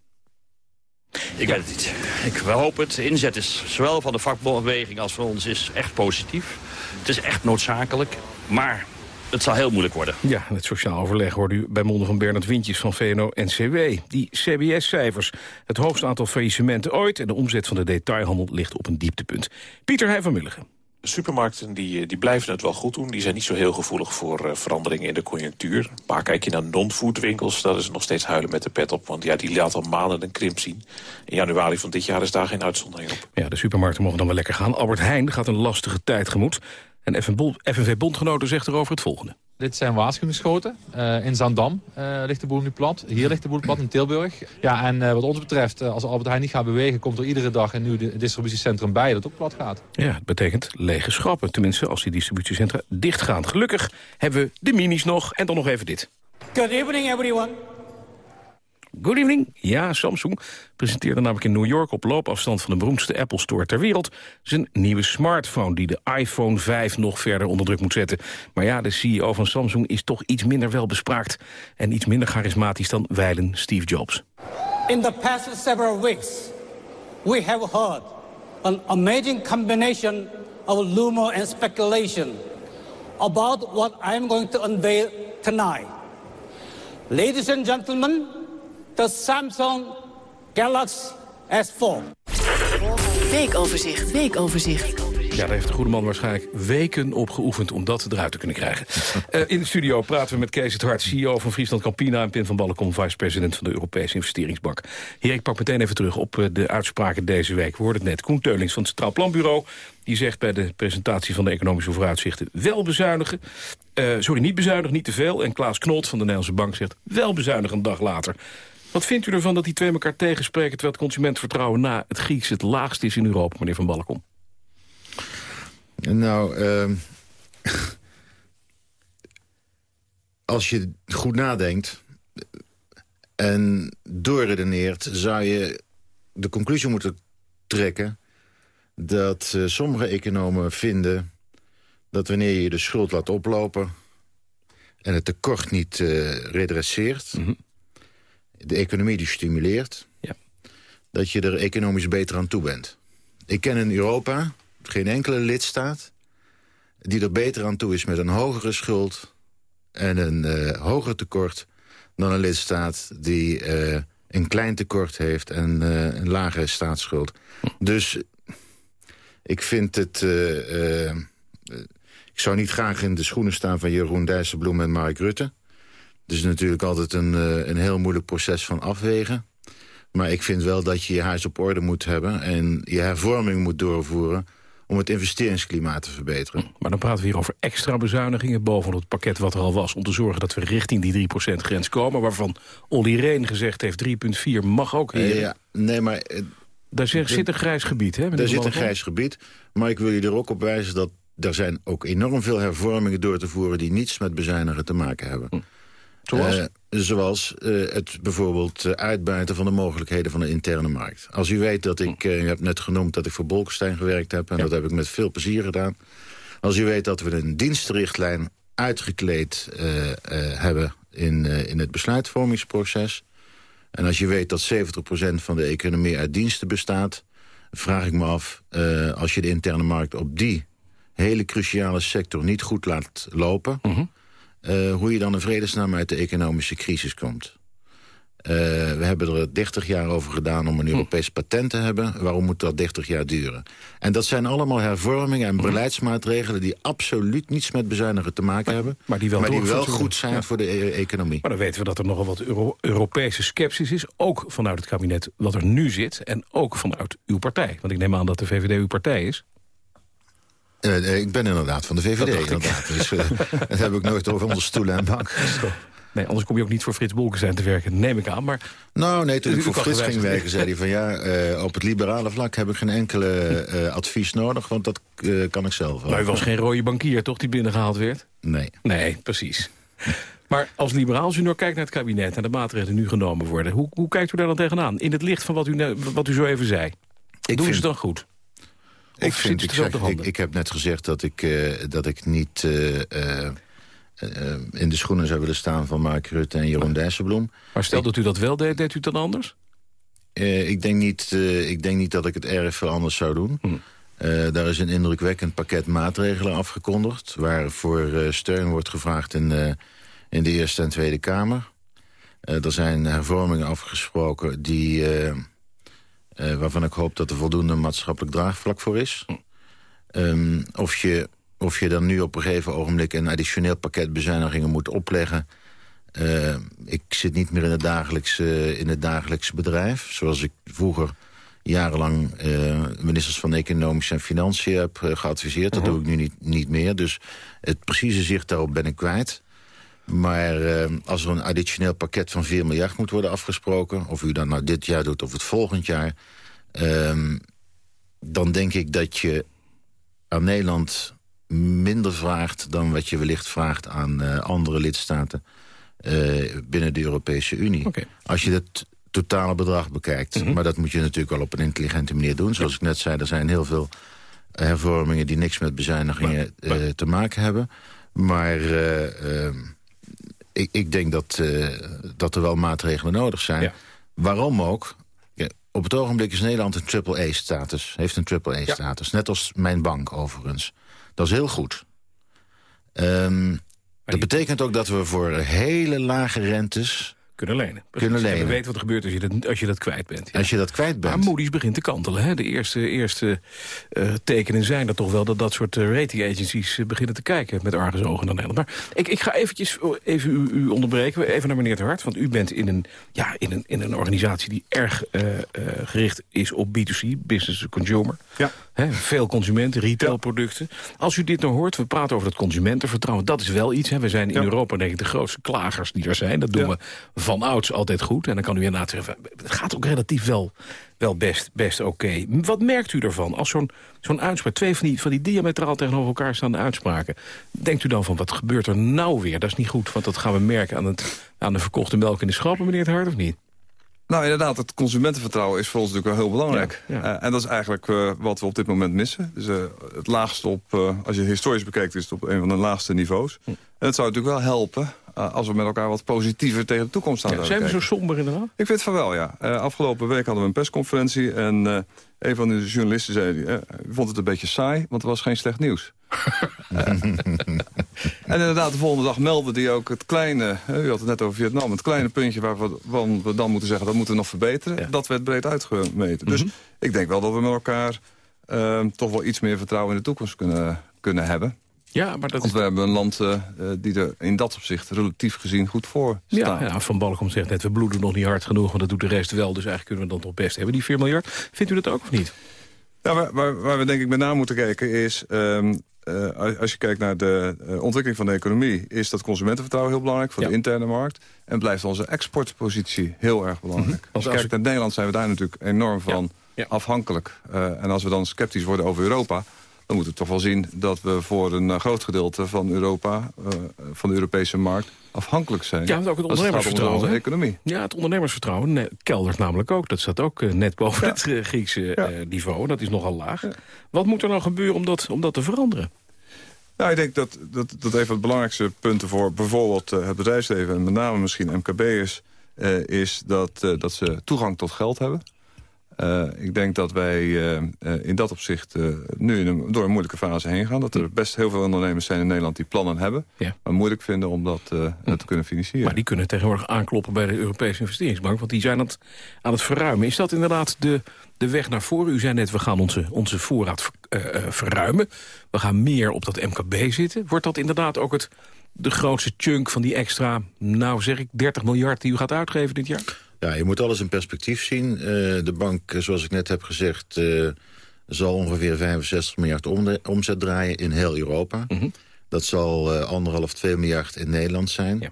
[SPEAKER 23] Ik weet het niet. Ik hopen het. De inzet is zowel van de vakbeweging als van ons is echt positief. Het is echt noodzakelijk. Maar het zal heel moeilijk worden.
[SPEAKER 16] Ja, het sociaal overleg hoorde u bij monden van Bernard Wintjes van VNO-NCW. Die CBS-cijfers, het hoogste aantal faillissementen ooit... en de omzet van de detailhandel ligt op een dieptepunt. Pieter Heij van Mulligen.
[SPEAKER 24] Supermarkten die, die blijven het wel goed doen. Die zijn niet zo heel gevoelig voor uh, veranderingen in de conjunctuur. Maar kijk je naar non-foodwinkels, dat is nog steeds huilen met de pet op. Want ja, die laat al maanden een krimp zien. In januari van dit jaar is daar geen uitzondering op.
[SPEAKER 16] Ja, de supermarkten mogen dan wel lekker gaan. Albert Heijn gaat een lastige tijd gemoed. En FNV-bondgenoten zegt erover het volgende.
[SPEAKER 25] Dit zijn waarschuwingsschoten. Uh, in Zandam uh, ligt de boel nu plat. Hier ligt de boel plat in Tilburg. Ja, en uh, wat ons betreft, als Albert Heijn niet gaat bewegen... komt er iedere dag een nieuw distributiecentrum bij dat ook plat gaat.
[SPEAKER 16] Ja, het betekent lege schappen. Tenminste, als die distributiecentra dicht gaan. Gelukkig hebben we de minis nog. En dan nog even dit.
[SPEAKER 26] Good evening, everyone.
[SPEAKER 16] Good evening. Ja, Samsung presenteerde namelijk in New York op loopafstand van de beroemdste Apple Store ter wereld zijn nieuwe smartphone die de iPhone 5 nog verder onder druk moet zetten. Maar ja, de CEO van Samsung is toch iets minder welbespraakt en iets minder charismatisch dan wijlen Steve Jobs.
[SPEAKER 26] In the past several weeks, we have heard an amazing combination of rumor and speculation about what I am going to unveil tonight. Ladies and gentlemen, the Samsung Galaxy S4.
[SPEAKER 15] Weekoverzicht, weekoverzicht.
[SPEAKER 16] Ja, daar heeft de goede man waarschijnlijk weken op geoefend om dat eruit te kunnen krijgen. Uh, in de studio praten we met Kees het Hart, CEO van Friesland Campina... en Pim van Ballekom, vice-president van de Europese Investeringsbank. Hier, ik pak meteen even terug op uh, de uitspraken deze week. We hoorden het net, Koen Teulings van het Centraal Planbureau... die zegt bij de presentatie van de economische vooruitzichten... wel bezuinigen, uh, sorry, niet bezuinigen, niet te veel. En Klaas Knot van de Nederlandse Bank zegt wel bezuinigen een dag later. Wat vindt u ervan dat die twee elkaar tegenspreken... terwijl het consumentenvertrouwen na het Grieks het laagst is in Europa, meneer Van Ballekom?
[SPEAKER 17] Nou, uh, als je goed nadenkt en doorredeneert... zou je de conclusie moeten trekken dat uh, sommige economen vinden... dat wanneer je de schuld laat oplopen en het tekort niet uh, redresseert... Mm -hmm. De economie die stimuleert...
[SPEAKER 16] Ja.
[SPEAKER 17] dat je er economisch beter aan toe bent. Ik ken in Europa geen enkele lidstaat die er beter aan toe is met een hogere schuld en een uh, hoger tekort dan een lidstaat die uh, een klein tekort heeft en uh, een lage staatsschuld. Dus ik vind het... ik zou niet graag in de schoenen staan van Jeroen Dijsselbloem en Mark Rutte. Het is natuurlijk altijd een, een heel moeilijk proces van afwegen. Maar ik vind wel dat je je huis op orde moet hebben... en je hervorming moet doorvoeren om het investeringsklimaat te verbeteren.
[SPEAKER 16] Maar dan praten we hier over extra bezuinigingen... bovenop het pakket wat er al was... om te zorgen dat we richting die 3%-grens komen... waarvan Olly Reen gezegd heeft 3,4 mag ook hier.
[SPEAKER 17] Ja, nee, maar...
[SPEAKER 16] Daar zit een grijs gebied, hè?
[SPEAKER 17] Daar zit een grijs gebied, maar ik wil je er ook op wijzen... dat er zijn ook enorm veel hervormingen door te voeren... die niets met bezuinigen te maken hebben.
[SPEAKER 16] Zoals?
[SPEAKER 17] Uh, zoals uh, het bijvoorbeeld uh, uitbuiten van de mogelijkheden van de interne markt. Als u weet dat ik, u hebt net genoemd dat ik voor Bolkestein gewerkt heb... en ja. dat heb ik met veel plezier gedaan. Als u weet dat we een dienstrichtlijn uitgekleed hebben in, in het besluitvormingsproces... en als je weet dat 70% van de economie uit diensten bestaat... vraag ik me af, als je de interne markt op die hele cruciale sector niet goed laat lopen...
[SPEAKER 16] Mhm.
[SPEAKER 17] -huh. Uh, hoe je dan in vredesnaam uit de economische crisis komt. Uh, we hebben er 30 jaar over gedaan om een Europees patent te hebben. Waarom moet dat 30 jaar duren? En dat zijn allemaal hervormingen en beleidsmaatregelen... die absoluut niets met bezuinigen te maken hebben...
[SPEAKER 16] maar die wel,
[SPEAKER 17] maar die wel goed zijn ja. voor de e economie.
[SPEAKER 16] Maar dan weten we dat er nogal wat Euro Europese sceptisch is. Ook vanuit het kabinet wat er nu zit. En ook vanuit uw partij. Want ik neem aan dat de VVD uw partij is.
[SPEAKER 17] Uh, ik ben inderdaad van de VVD. Inderdaad. Dus, uh, dat heb ik nooit over onze stoelen en bank.
[SPEAKER 16] Nee, anders kom je ook niet voor Frits Bolkestein te werken, neem ik aan. Maar
[SPEAKER 17] nou, nee, toen ik voor Frits ging werken, zei hij van ja, uh, op het liberale vlak heb ik geen enkele uh, advies nodig, want dat uh, kan ik zelf.
[SPEAKER 16] Maar u was geen rode bankier, toch, die binnengehaald werd?
[SPEAKER 17] Nee.
[SPEAKER 16] Nee, precies. maar als liberaal, als u nou kijkt naar het kabinet en de maatregelen die nu genomen worden, hoe, hoe kijkt u daar dan tegenaan? In het licht van wat u, wat u zo even zei. Ik Doen vind... ze dan goed?
[SPEAKER 17] Ik, vind, ik, zeg, ik, ik, heb net gezegd dat ik, uh, dat ik niet uh, uh, in de schoenen zou willen staan van Mark Rutte en Jeroen Dijsselbloem.
[SPEAKER 16] Maar stel dat u dat wel deed, deed u het dan anders?
[SPEAKER 17] ik, denk niet, ik denk niet dat ik het erg veel anders zou doen.
[SPEAKER 16] Hm.
[SPEAKER 17] Uh, daar is een indrukwekkend pakket maatregelen afgekondigd... waarvoor uh, steun wordt gevraagd in, uh, in de Eerste en Tweede Kamer. er zijn hervormingen afgesproken die, waarvan ik hoop dat er voldoende maatschappelijk draagvlak voor is. Um, of, je, of je dan nu op een gegeven ogenblik een additioneel pakket bezuinigingen moet opleggen... ik zit niet meer in het, dagelijkse, in het dagelijkse bedrijf, zoals ik vroeger jarenlang uh, ministers van Economische en Financiën heb geadviseerd. Dat doe ik nu niet, niet meer. Dus het precieze zicht daarop ben ik kwijt. Maar uh, als er een additioneel pakket van 4 miljard moet worden afgesproken... of u dat nou dit jaar doet of het volgend jaar... Ehm, dan denk ik dat je aan Nederland minder vraagt... dan wat je wellicht vraagt aan andere lidstaten binnen de Europese Unie. Okay. Als je dat totale bedrag bekijkt. Mhm. Maar dat moet je natuurlijk wel op een intelligente manier doen. Zoals ik net zei, er zijn heel veel hervormingen... die niks met bezuinigingen te maken hebben. Maar uh, ik, ik, denk dat, eh, dat er wel maatregelen nodig zijn. Ja. Waarom ook? Op het ogenblik is Nederland een triple-A-status. Heeft een triple-A-status. Net als mijn bank, overigens. Dat is heel goed. Um, dat betekent ook dat we voor hele lage rentes
[SPEAKER 16] kunnen lenen.
[SPEAKER 17] Kunnen lenen.
[SPEAKER 16] En we weten wat er gebeurt als je dat, als je dat kwijt bent.
[SPEAKER 17] Ja. Als je dat kwijt bent.
[SPEAKER 16] Maar Moody's begint te kantelen. Hè? De eerste, eerste uh, tekenen zijn er toch wel dat dat soort uh, rating agencies uh, beginnen te kijken met argusogen naar Nederland. Maar ik, ik ga eventjes even u, u, onderbreken, even naar meneer Te Hart. Want u bent in een, ja, in een, in een organisatie die erg gericht is op B2C, business to consumer.
[SPEAKER 18] Ja.
[SPEAKER 16] He, veel consumenten, retailproducten. Als u dit nou hoort, we praten over het consumentenvertrouwen. Dat is wel iets. Hè. We zijn in Europa denk ik de grootste klagers die er zijn. Dat doen we van ouds altijd goed. En dan kan u inderdaad zeggen, het gaat ook relatief wel, wel best, best oké. Wat merkt u ervan als zo'n zo'n uitspraak... twee van die, van die diametraal tegenover elkaar staande uitspraken... denkt u dan van, wat gebeurt er nou weer? Dat is niet goed, want dat gaan we merken aan, het, aan de verkochte melk in de schappen, meneer het Hart, of niet?
[SPEAKER 18] Nou, inderdaad, het consumentenvertrouwen is voor ons natuurlijk wel heel belangrijk. Uh, en dat is eigenlijk uh, wat we op dit moment missen. Dus uh, het laagste op, als je het historisch bekijkt, is het op een van de laagste niveaus. Hm. En het zou natuurlijk wel helpen als we met elkaar wat positiever tegen de toekomst staan.
[SPEAKER 16] Ja, zijn we zo somber inderdaad?
[SPEAKER 18] Ik vind het van wel, ja. afgelopen week hadden we een persconferentie en een van de journalisten zei... Uh, vond het een beetje saai, want er was geen slecht nieuws. en inderdaad, de volgende dag meldde hij ook het kleine... u had het net over Vietnam, het kleine puntje waarvan we dan moeten zeggen... dat moeten we nog verbeteren, dat werd breed uitgemeten. Dus mhm. ik denk wel dat we met elkaar uh, toch wel iets meer vertrouwen in de toekomst kunnen, kunnen hebben.
[SPEAKER 16] Ja, maar dat
[SPEAKER 18] Want we hebben een land uh, die er in dat opzicht relatief gezien goed voor staat.
[SPEAKER 16] Ja, ja Van Balkom zegt net, we bloeden nog niet hard genoeg... want dat doet de rest wel, dus eigenlijk kunnen we dat nog best hebben. Die 4 miljard, vindt u dat ook of niet?
[SPEAKER 18] Ja, waar, waar, waar we denk ik met name moeten kijken is... Um, uh, als je kijkt naar de uh, ontwikkeling van de economie... is dat consumentenvertrouwen heel belangrijk voor ja. de interne markt. En blijft onze exportpositie heel erg belangrijk. Mm -hmm. Als je kijkt naar Nederland zijn we daar natuurlijk enorm van ja. Ja. afhankelijk. Uh, en als we dan sceptisch worden over Europa dan moeten we toch wel zien dat we voor een groot gedeelte van Europa, van de Europese markt, afhankelijk zijn.
[SPEAKER 16] Ja, ook het ondernemersvertrouwen.
[SPEAKER 18] de economie.
[SPEAKER 16] Ja, het ondernemersvertrouwen keldert namelijk ook. Dat staat ook uh, net boven ja. het uh, Griekse ja. niveau. Dat is nogal laag. Ja. Wat moet er nou gebeuren om dat, om dat te veranderen?
[SPEAKER 18] Nou, ik denk dat, dat, dat een van de belangrijkste punten voor bijvoorbeeld het bedrijfsleven... en met name misschien MKB'ers, is dat, dat ze toegang tot geld hebben. Uh, ik denk dat wij uh, in dat opzicht uh, nu in een, door een moeilijke fase heen gaan. Dat er best heel veel ondernemers zijn in Nederland die plannen hebben. Ja. Maar moeilijk vinden om dat te kunnen financieren.
[SPEAKER 16] Maar die kunnen tegenwoordig aankloppen bij de Europese investeringsbank. Want die zijn het aan het verruimen. Is dat inderdaad de, de weg naar voren? U zei net, we gaan onze, onze voorraad verruimen. We gaan meer op dat MKB zitten. Wordt dat inderdaad ook het, de grootste chunk van die extra, nou zeg ik, 30 miljard die u gaat uitgeven dit jaar?
[SPEAKER 17] Ja, je moet alles in perspectief zien. Uh, de bank, zoals ik net heb gezegd, uh, zal ongeveer 65 miljard omzet draaien in heel Europa. Mm -hmm. Dat zal anderhalf, twee miljard in Nederland zijn.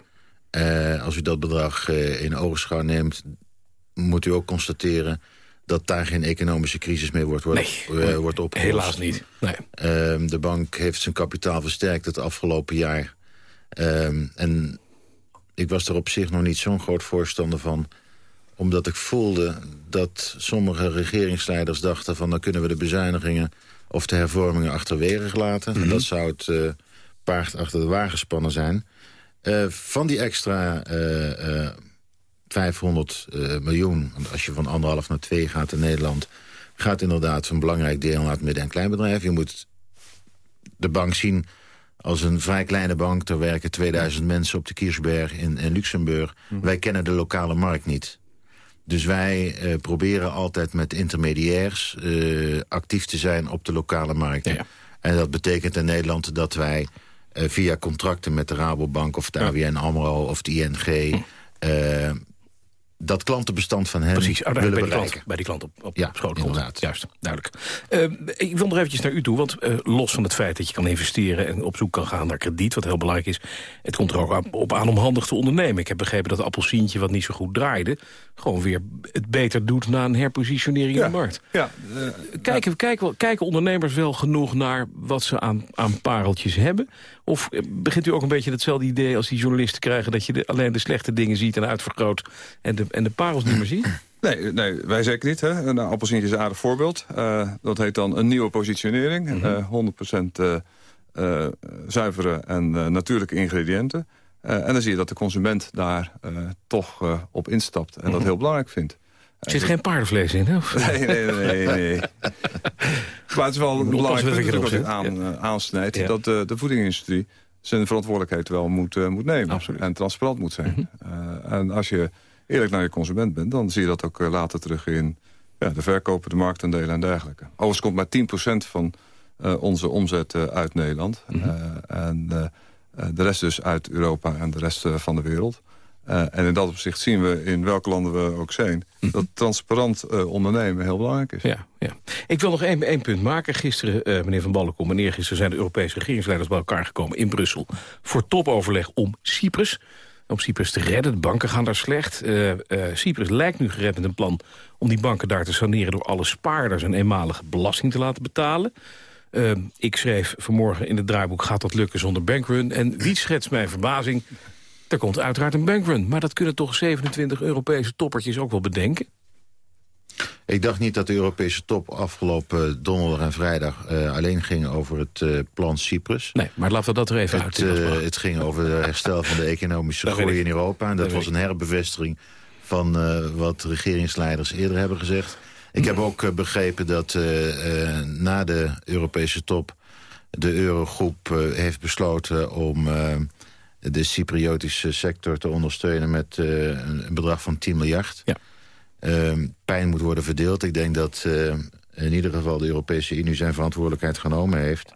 [SPEAKER 17] Ja. als u dat bedrag in ogenschouw neemt, moet u ook constateren dat daar geen economische crisis mee wordt, wordt,
[SPEAKER 16] nee,
[SPEAKER 17] wordt opgelost.
[SPEAKER 16] Helaas niet. Nee.
[SPEAKER 17] Ehm, de bank heeft zijn kapitaal versterkt het afgelopen jaar. Ehm, en ik was er op zich nog niet zo'n groot voorstander van omdat ik voelde dat sommige regeringsleiders dachten... van dan kunnen we de bezuinigingen of de hervormingen achterwege laten. Mm Dat zou het uh, paard achter de wagen spannen zijn. Uh, van die extra uh, 500 miljoen, want als je van anderhalf naar twee gaat in Nederland... gaat inderdaad een belangrijk deel naar het midden- en kleinbedrijf. Je moet de bank zien als een vrij kleine bank. Er werken 2000 mensen op de Kiersberg in, in Luxemburg. Wij kennen de lokale markt niet. Dus wij eh, proberen altijd met intermediairs eh, actief te zijn op de lokale markt. En dat betekent in Nederland dat wij eh, via contracten met de Rabobank... of de ABN AMRO of de ING... eh, dat klantenbestand van hen
[SPEAKER 16] Precies, oh, daar
[SPEAKER 17] willen
[SPEAKER 16] bij, die klant, bij die klant op, op,
[SPEAKER 17] Ja,
[SPEAKER 16] op schoot komt.
[SPEAKER 17] inderdaad.
[SPEAKER 16] Juist, duidelijk. Eh, ik wil nog eventjes naar u toe, want eh, los van het feit dat je kan investeren... en op zoek kan gaan naar krediet, wat heel belangrijk is... het komt er ook op- aan om handig te ondernemen. Ik heb begrepen dat Appelsientje, wat niet zo goed draaide... gewoon weer het beter doet na een herpositionering in de markt.
[SPEAKER 18] Ja,
[SPEAKER 16] kijken, kijken, wel- kijken ondernemers wel genoeg naar wat ze aan, aan pareltjes hebben? Of eh, begint u ook een beetje hetzelfde idee als die journalisten krijgen... dat je de- alleen de slechte dingen ziet en uitvergroot en de, en de parels niet meer ziet?
[SPEAKER 18] Nee, nee, wij zeker niet. Hè. Een appelsientje is een aardig voorbeeld. Eh, dat heet dan een nieuwe positionering. Eh, 100% eh, eh, zuivere en natuurlijke ingrediënten. En dan zie je dat de consument daar toch op instapt. En dat heel belangrijk vindt.
[SPEAKER 16] Er zit geen paardenvlees in, hè?
[SPEAKER 18] Nee, nee, nee, nee. maar het is wel
[SPEAKER 16] Moet
[SPEAKER 18] belangrijk punt dat aan, aansnijdt...
[SPEAKER 16] Ja.
[SPEAKER 18] dat de, de voedingsindustrie zijn verantwoordelijkheid wel moet, moet nemen. En transparant moet zijn.
[SPEAKER 16] Mhm.
[SPEAKER 18] En als je eerlijk naar je consument bent... dan zie je dat ook eh, later terug in ja, de verkopen, de marktendelen en dergelijke. Overigens komt maar 10% van eh, onze omzet eh, uit Nederland.
[SPEAKER 16] Mhm.
[SPEAKER 18] En de rest dus uit Europa en de rest van de wereld. En in dat opzicht zien we in welke landen we ook zijn... dat transparant ondernemen heel belangrijk is.
[SPEAKER 16] Mhm. Ja, ja. Ik wil nog één, één punt maken. Gisteren, meneer Van Ballenkom en eergisteren... zijn de Europese regeringsleiders bij elkaar gekomen in Brussel... voor topoverleg om Cyprus. Om Cyprus te redden. De banken gaan daar slecht. Eh, eh, Cyprus lijkt nu gered met een plan om die banken daar te saneren... door alle spaarders een eenmalige belasting te laten betalen. Eh, ik schreef vanmorgen in het draaiboek... gaat dat lukken zonder bankrun? En wie schetst mijn verbazing? Er komt uiteraard een bankrun. Maar dat kunnen toch 27 Europese toppertjes ook wel bedenken?
[SPEAKER 17] Ik dacht niet dat de Europese top afgelopen donderdag en vrijdag... eh, alleen ging over het eh, plan Cyprus.
[SPEAKER 16] Nee, maar laten we dat er even
[SPEAKER 17] het,
[SPEAKER 16] uit.
[SPEAKER 17] eh, het ging over het herstel van de economische
[SPEAKER 16] Dat
[SPEAKER 17] groei in Europa. En dat
[SPEAKER 16] Dat
[SPEAKER 17] was een herbevestiging van eh, wat regeringsleiders eerder hebben gezegd. Ik heb ook eh, begrepen dat eh, eh, na de Europese top... de Eurogroep eh, heeft besloten om eh, de Cypriotische sector te ondersteunen... met eh, een een bedrag van 10 miljard.
[SPEAKER 16] Ja.
[SPEAKER 17] Ehm, pijn moet worden verdeeld. Ik denk dat eh, in ieder geval de Europese Unie zijn verantwoordelijkheid genomen heeft.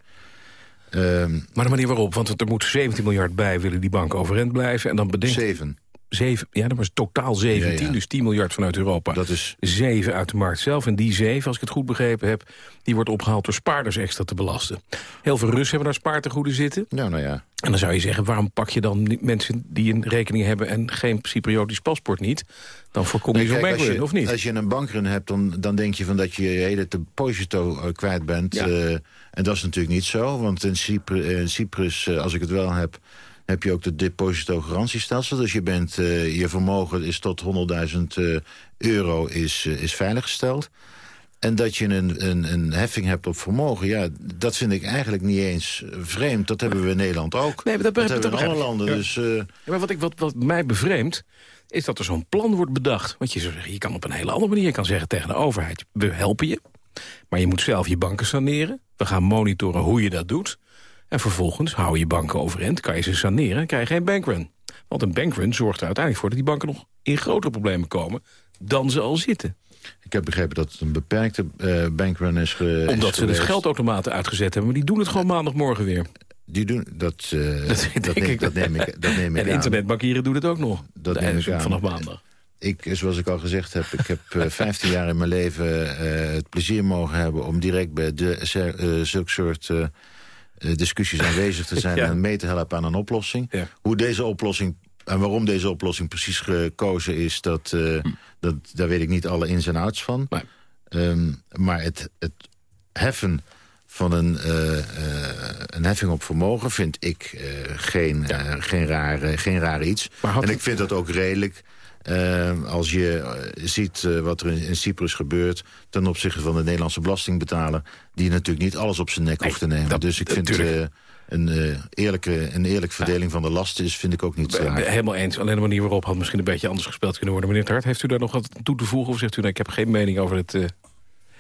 [SPEAKER 17] Ehm,
[SPEAKER 16] Maar de manier waarop, want er moet 17 miljard bij... willen die banken overeind blijven. En dan bedenkt...
[SPEAKER 17] Zeven.
[SPEAKER 16] Zeven, ja, dat was totaal 17,
[SPEAKER 17] Ja, ja.
[SPEAKER 16] dus 10 miljard vanuit Europa.
[SPEAKER 17] Dat is...
[SPEAKER 16] 7 uit de markt zelf. En die 7, als ik het goed begrepen heb... die wordt opgehaald door spaarders extra te belasten. Heel veel Russen hebben daar spaartegoeden zitten.
[SPEAKER 17] Nou, nou ja.
[SPEAKER 16] En dan zou je zeggen, waarom pak je dan mensen die een rekening hebben... en geen Cypriotisch paspoort niet? Dan voorkom je
[SPEAKER 17] Nee,
[SPEAKER 16] zo'n bankrun, of niet?
[SPEAKER 17] als je een bankrun hebt, dan, dan denk je van dat je je hele deposito eh, kwijt bent.
[SPEAKER 16] Ja.
[SPEAKER 17] Eh, en dat is natuurlijk niet zo, want in Cyprus, in Cyprus eh, als ik het wel heb... heb je ook de depositogarantiestelsel. Dus je, bent, eh, je vermogen is tot 100.000 eh, euro is, eh, is veiliggesteld. En dat je een, een, een heffing hebt op vermogen, ja, dat vind ik eigenlijk niet eens vreemd. Dat hebben we in Nederland ook.
[SPEAKER 16] Nee, maar dat,
[SPEAKER 17] hebben we in alle landen.
[SPEAKER 16] Ja.
[SPEAKER 17] Dus,
[SPEAKER 16] Ja, maar wat, ik, wat, wat mij bevreemdt, is dat er zo'n plan wordt bedacht. Want je, zeggen, je kan op een hele andere manier je kan zeggen tegen de overheid... we helpen je, maar je moet zelf je banken saneren. We gaan monitoren hoe je dat doet. En vervolgens hou je banken overeind, kan je ze saneren... en krijg je geen bankrun. Want een bankrun zorgt er uiteindelijk voor... dat die banken nog in grotere problemen komen dan ze al zitten.
[SPEAKER 17] ik heb begrepen dat het een beperkte eh, bankrun is, ge, is
[SPEAKER 16] Omdat ze de geldautomaten uitgezet hebben. Maar die doen het gewoon maandagmorgen weer.
[SPEAKER 17] Die doen, dat, eh,
[SPEAKER 16] Dat
[SPEAKER 17] dat,
[SPEAKER 16] denk
[SPEAKER 17] neem,
[SPEAKER 16] ik.
[SPEAKER 17] dat, neem ik, dat neem ik
[SPEAKER 16] En
[SPEAKER 17] aan.
[SPEAKER 16] internetbankieren doet het ook nog.
[SPEAKER 17] Dat neem ik aan.
[SPEAKER 16] vanaf maandag.
[SPEAKER 17] Ik, zoals ik al gezegd heb, ik heb eh, 15 jaar in mijn leven eh, het plezier mogen hebben... om direct bij de, zulke soort eh, eh, discussies aanwezig te zijn...
[SPEAKER 16] Ja.
[SPEAKER 17] en mee te helpen aan een oplossing.
[SPEAKER 16] Ja.
[SPEAKER 17] Hoe deze oplossing en waarom deze oplossing precies gekozen is... Dat, eh, dat, daar weet ik niet alle ins en outs van. Ehm, maar het, het heffen van een, eh, eh, een heffing op vermogen vind ik eh, geen, eh, geen, rare, geen rare iets. En ik vind dat ook redelijk... eh, als je eh, ziet eh, wat er in, in Cyprus gebeurt... ten opzichte van de Nederlandse belastingbetaler... die natuurlijk niet alles op zijn nek hoeft te nemen. dus ik vind eh, een, eh, eerlijke, een eerlijke verdeling van de lasten... is vind ik ook niet raar.
[SPEAKER 16] Helemaal eens. Alleen de manier waarop had misschien een beetje anders gespeeld kunnen worden. Meneer Tart, heeft u daar nog wat toe te voegen? Of zegt u, nou, ik heb geen mening over het... eh,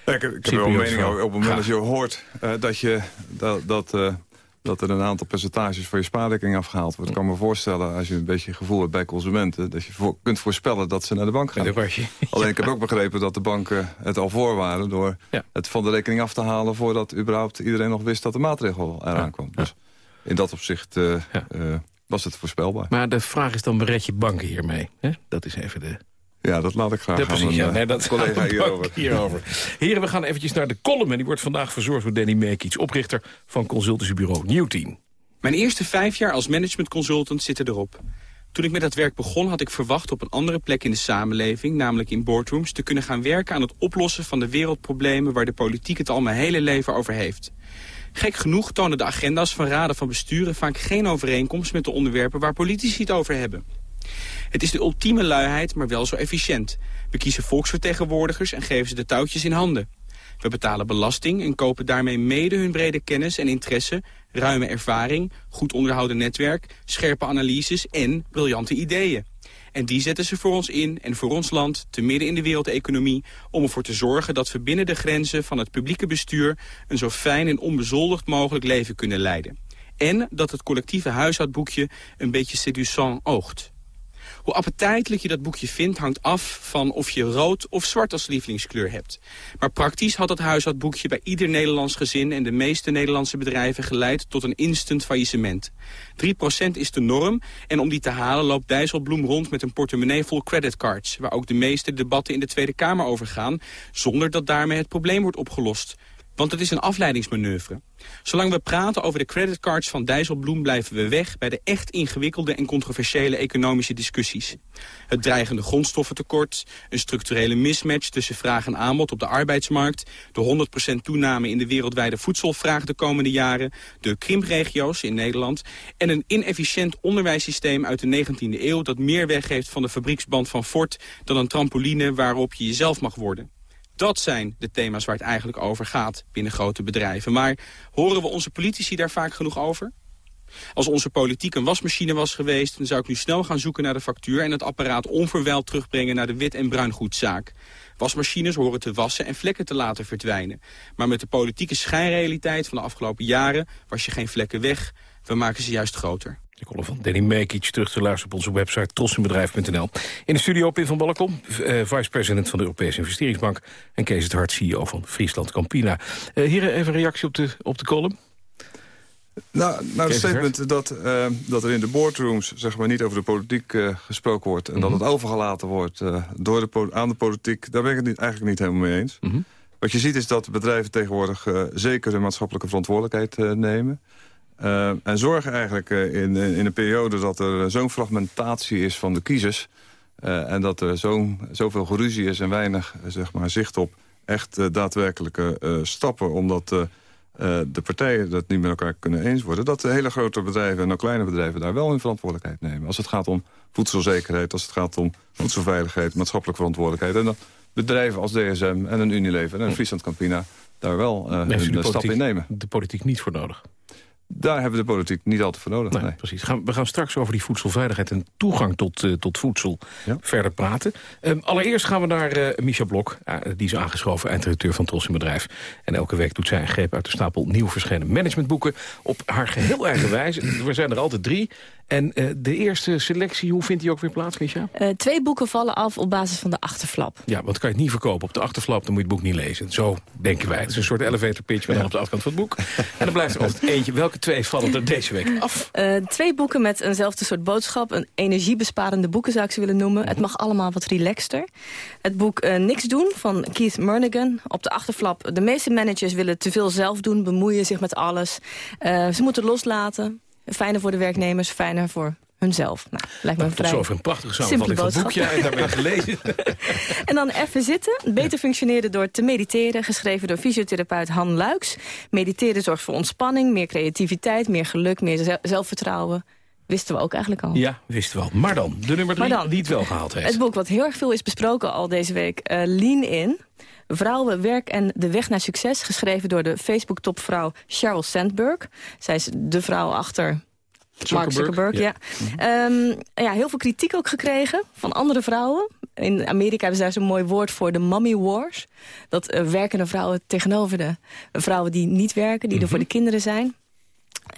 [SPEAKER 18] Ja, ik, ik heb wel een mening over. Op het moment dat je hoort uh, dat, je, dat, dat, uh, dat er een aantal percentages van je spaarrekening afgehaald wordt. Ik kan me voorstellen, als je een beetje gevoel hebt bij consumenten... dat je voor, kunt voorspellen dat ze naar de bank gaan. Alleen ik heb ook begrepen dat de banken het al voor waren... door ja. het van de rekening af te halen... voordat überhaupt iedereen nog wist dat de maatregel eraan kwam. Dus in dat opzicht uh, was het voorspelbaar.
[SPEAKER 16] Maar de vraag is dan, bered je banken hiermee? Hè? Dat is even de...
[SPEAKER 18] Ja, dat laat ik graag
[SPEAKER 16] ja, precies, ja. Nee, dat
[SPEAKER 18] collega hierover.
[SPEAKER 16] hierover. Heren, we gaan eventjes naar de column. En die wordt vandaag verzorgd door Danny Mekic, oprichter van consultancybureau Newteam.
[SPEAKER 27] Mijn eerste vijf jaar als management consultant zitten erop. Toen ik met dat werk begon had ik verwacht op een andere plek in de samenleving... namelijk in boardrooms, te kunnen gaan werken aan het oplossen van de wereldproblemen... waar de politiek het al mijn hele leven over heeft. Gek genoeg tonen de agenda's van raden van besturen vaak geen overeenkomst met de onderwerpen waar politici het over hebben. Het is de ultieme luiheid, maar wel zo efficiënt. We kiezen volksvertegenwoordigers en geven ze de touwtjes in handen. We betalen belasting en kopen daarmee mede hun brede kennis en interesse, ruime ervaring, goed onderhouden netwerk, scherpe analyses en briljante ideeën. En die zetten ze voor ons in en voor ons land, te midden in de wereldeconomie... om ervoor te zorgen dat we binnen de grenzen van het publieke bestuur... een zo fijn en onbezoldigd mogelijk leven kunnen leiden. En dat het collectieve huishoudboekje een beetje séduisant oogt. Hoe appetijtelijk je dat boekje vindt hangt af van of je rood of zwart als lievelingskleur hebt. Maar praktisch had het huishoudboekje bij ieder Nederlands gezin en de meeste Nederlandse bedrijven geleid tot een instant faillissement. 3% is de norm en om die te halen loopt Dijsselbloem rond met een portemonnee vol creditcards, waar ook de meeste debatten in de Tweede Kamer over gaan, zonder dat daarmee het probleem wordt opgelost. Want het is een afleidingsmanoeuvre. Zolang we praten over de creditcards van Dijsselbloem... blijven we weg bij de echt ingewikkelde en controversiële economische discussies. Het dreigende grondstoffentekort, een structurele mismatch... tussen vraag en aanbod op de arbeidsmarkt... de 100% toename in de wereldwijde voedselvraag de komende jaren... de krimpregio's in Nederland... en een inefficiënt onderwijssysteem uit de 19e eeuw... dat meer weggeeft van de fabrieksband van Ford... dan een trampoline waarop je jezelf mag worden. Dat zijn de thema's waar het eigenlijk over gaat binnen grote bedrijven. Maar horen we onze politici daar vaak genoeg over? Als onze politiek een wasmachine was geweest... dan zou ik nu snel gaan zoeken naar de factuur... en het apparaat onverwijld terugbrengen naar de wit- en bruingoedzaak. Wasmachines horen te wassen en vlekken te laten verdwijnen. Maar met de politieke schijnrealiteit van de afgelopen jaren... was je geen vlekken weg, we maken ze juist groter.
[SPEAKER 16] De column van Danny Mekic terug te luisteren op onze website trossenbedrijf.nl. In de studio Pim van Balkom, uh, vice-president van de Europese Investeringsbank... en Kees het Hart, CEO van Friesland Campina. Uh, hier even een reactie op de, op de column.
[SPEAKER 18] Nou, nou het statement dat, uh, dat er in de boardrooms zeg maar, niet over de politiek uh, gesproken wordt... en mm -hmm. dat het overgelaten wordt uh, door de, aan de politiek... daar ben ik het niet, eigenlijk niet helemaal mee eens. Mm -hmm. Wat je ziet is dat bedrijven tegenwoordig zeker hun maatschappelijke verantwoordelijkheid nemen... Uh, en zorgen eigenlijk uh, in, in een periode dat er zo'n fragmentatie is van de kiezers... Uh, en dat er zo'n zoveel geruzie is en weinig zeg maar, zicht op echt daadwerkelijke stappen... omdat de partijen dat niet met elkaar kunnen eens worden... dat de hele grote bedrijven en ook kleine bedrijven daar wel hun verantwoordelijkheid nemen. Als het gaat om voedselzekerheid, als het gaat om voedselveiligheid... maatschappelijke verantwoordelijkheid. En dan bedrijven als DSM en een Unilever en een Friesland Campina... daar wel hun stap in nemen.
[SPEAKER 16] De politiek niet voor nodig.
[SPEAKER 18] Daar hebben we de politiek niet altijd voor nodig.
[SPEAKER 16] Nee,
[SPEAKER 18] nee.
[SPEAKER 16] Precies. Gaan, we gaan straks over die voedselveiligheid en toegang tot, uh, tot voedsel ja. verder praten. Um, allereerst gaan we naar uh, Micha Blok. Uh, die is aangeschoven, eindredacteur van Tros in Bedrijf. En elke week doet zij een greep uit de stapel nieuw verschenen managementboeken. Op haar geheel eigen wijze. Er zijn er altijd drie. En uh, de eerste selectie, hoe vindt die ook weer plaats, Misha?
[SPEAKER 28] Uh, twee boeken vallen af op basis van de achterflap.
[SPEAKER 16] Ja, want kan je het niet verkopen op de achterflap, dan moet je het boek niet lezen. Zo denken wij. Het is een soort elevator pitch, maar dan op de achterkant van het boek. En dan blijft er altijd eentje. Welke twee vallen er deze week af?
[SPEAKER 28] Uh, twee boeken met eenzelfde soort boodschap. Een energiebesparende boeken zou ik ze willen noemen. Het mag allemaal wat relaxter. Het boek Niks doen van Keith Murnigan. Op de achterflap, de meeste managers willen te veel zelf doen, bemoeien zich met alles. ze moeten loslaten. Fijner voor de werknemers, fijner voor hunzelf. Nou, lijkt me
[SPEAKER 16] nou,
[SPEAKER 28] vrij
[SPEAKER 16] Tot zover een prachtige samenvatting van het boekje. En daarbij gelezen.
[SPEAKER 28] en dan even zitten. Beter functioneren door te mediteren. Geschreven door fysiotherapeut Han Luiks. Mediteren zorgt voor ontspanning, meer creativiteit, meer geluk, meer zelfvertrouwen. Wisten we ook eigenlijk al.
[SPEAKER 16] Ja, wisten we al. Maar dan, de nummer drie
[SPEAKER 28] dan,
[SPEAKER 16] die het wel gehaald heeft.
[SPEAKER 28] Het boek wat heel erg veel is besproken al deze week. Uh, Lean In. Vrouwen, werk en de weg naar succes. Geschreven door de Facebook-topvrouw Sheryl Sandberg. Zij is de vrouw achter Mark Zuckerberg, ja. Ja. Um, ja. heel veel kritiek ook gekregen van andere vrouwen. in Amerika hebben ze daar zo'n mooi woord voor, de mommy wars. Dat uh, werkende vrouwen tegenover de vrouwen die niet werken, die er voor de kinderen zijn.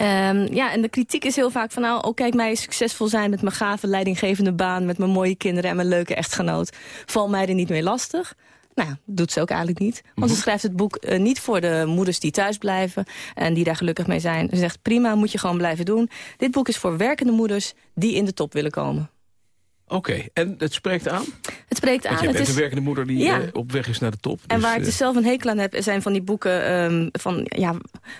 [SPEAKER 28] Um, ja, en de kritiek is heel vaak van... nou, oh, kijk mij succesvol zijn met mijn gave leidinggevende baan... met mijn mooie kinderen en mijn leuke echtgenoot. Val mij er niet mee lastig. Nou, doet ze ook eigenlijk niet. Want ze mhm. schrijft het boek uh, niet voor de moeders die thuis blijven... en die daar gelukkig mee zijn. Ze zegt, prima, moet je gewoon blijven doen. Dit boek is voor werkende moeders die in de top willen komen.
[SPEAKER 16] Oké, en het spreekt aan?
[SPEAKER 28] Het spreekt aan.
[SPEAKER 16] Je bent het is... een werkende moeder die ja. uh, op weg is naar de top.
[SPEAKER 28] En
[SPEAKER 16] dus,
[SPEAKER 28] waar ik
[SPEAKER 16] uh...
[SPEAKER 28] dus zelf een hekel aan heb, zijn van die boeken um, van ja,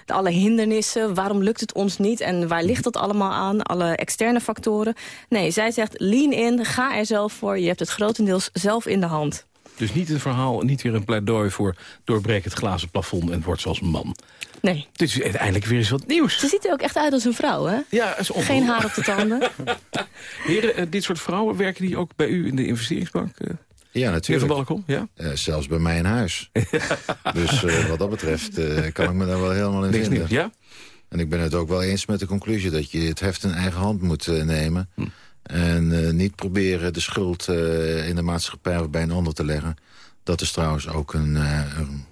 [SPEAKER 28] de alle hindernissen. Waarom lukt het ons niet en waar ligt dat allemaal aan? Alle externe factoren. Nee, zij zegt lean in, ga er zelf voor. Je hebt het grotendeels zelf in de hand.
[SPEAKER 16] Dus niet een verhaal, niet weer een pleidooi voor doorbreek het glazen plafond en word zoals een man.
[SPEAKER 28] Nee.
[SPEAKER 16] Dit is uiteindelijk weer eens wat nieuws.
[SPEAKER 28] Ze ziet er ook echt uit als een vrouw, hè?
[SPEAKER 16] Ja, is
[SPEAKER 28] Geen haar op de tanden.
[SPEAKER 16] Heren, uh, dit soort vrouwen, werken die ook bij u in de investeringsbank? Uh,
[SPEAKER 17] ja, natuurlijk.
[SPEAKER 16] Van Balkom, ja?
[SPEAKER 17] Uh, zelfs bij mij in huis. dus wat dat betreft kan ik me daar wel helemaal in
[SPEAKER 16] Niks
[SPEAKER 17] vinden.
[SPEAKER 16] Nieuws, ja?
[SPEAKER 17] En ik ben het ook wel eens met de conclusie dat je het heft in eigen hand moet nemen. Hm. En uh, niet proberen de schuld uh, in de maatschappij of bij een ander te leggen. Dat is trouwens ook een, uh, een,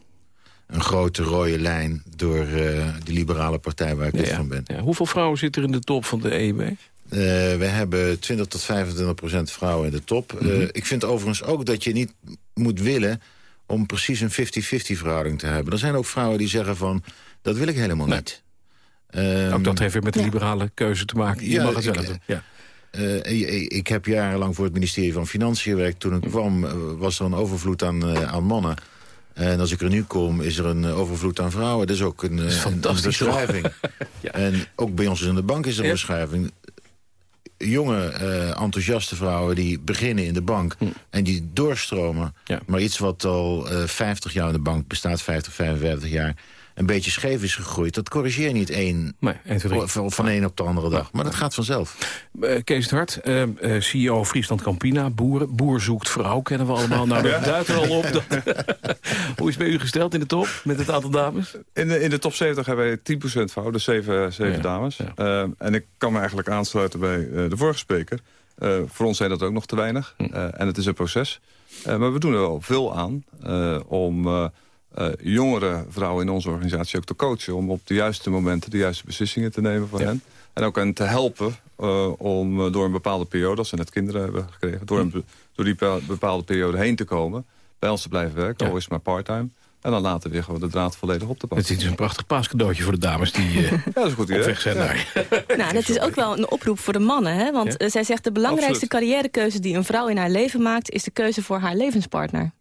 [SPEAKER 17] een, grote rode lijn door de liberale partij waar ik lid ja, van ben.
[SPEAKER 16] Ja. Hoeveel vrouwen zitten er in de top van de EIB?
[SPEAKER 17] we hebben 20 tot 25 procent vrouwen in de top. Mm -hmm. ik vind overigens ook dat je niet moet willen om precies een 50-50 verhouding te hebben. Er zijn ook vrouwen die zeggen van, dat wil ik helemaal nee. niet.
[SPEAKER 16] Um, ook dat heeft weer met de liberale keuze te maken. Je
[SPEAKER 17] ja,
[SPEAKER 16] mag het zelf doen.
[SPEAKER 17] Ja. Uh, ik heb jarenlang voor het ministerie van Financiën gewerkt. Toen ik kwam was er een overvloed aan, uh, aan mannen. En als ik er nu kom, is er een overvloed aan vrouwen. Dat is ook een,
[SPEAKER 16] is
[SPEAKER 17] een, een beschrijving. ja. En ook bij ons in de bank is er een beschrijving. Jonge, uh, enthousiaste vrouwen die beginnen in de bank... Hm. en die doorstromen. Ja. Maar iets wat al 50 jaar in de bank bestaat, 50, 55 jaar een beetje scheef is gegroeid... dat corrigeer je niet één,
[SPEAKER 16] nee, één
[SPEAKER 17] van, van één op de andere dag. Maar dat gaat vanzelf.
[SPEAKER 16] Uh, Kees het Hart, uh, uh, CEO Friesland Campina, boeren. Boer zoekt vrouw, kennen we allemaal. Nou, dat duidt er al op. Dat... Hoe is het bij u gesteld in de top, met het aantal dames?
[SPEAKER 18] In de, in de top 70 hebben wij 10% vrouw, dus 7, 7 ja. dames. Ja. en ik kan me eigenlijk aansluiten bij de vorige spreker. voor ons zijn dat ook nog te weinig. Hm. en het is een proces. maar we doen er wel veel aan om uh, jongere vrouwen in onze organisatie ook te coachen... om op de juiste momenten de juiste beslissingen te nemen voor ja. hen. En ook hen te helpen uh, om uh, door een bepaalde periode... als ze net kinderen hebben gekregen... door, een, door die bepaalde periode heen te komen... bij ons te blijven werken, ja. al is het maar part-time... En dan later weer gewoon de draad volledig op te pakken.
[SPEAKER 16] Het is een prachtig paascadeautje voor de dames die uh, ja, dat is goed op weg zijn naar.
[SPEAKER 28] nou, dat is ook wel een oproep voor de mannen. Hè? Want ja? zij zegt de belangrijkste Absoluut. carrièrekeuze die een vrouw in haar leven maakt... is de keuze voor haar levenspartner.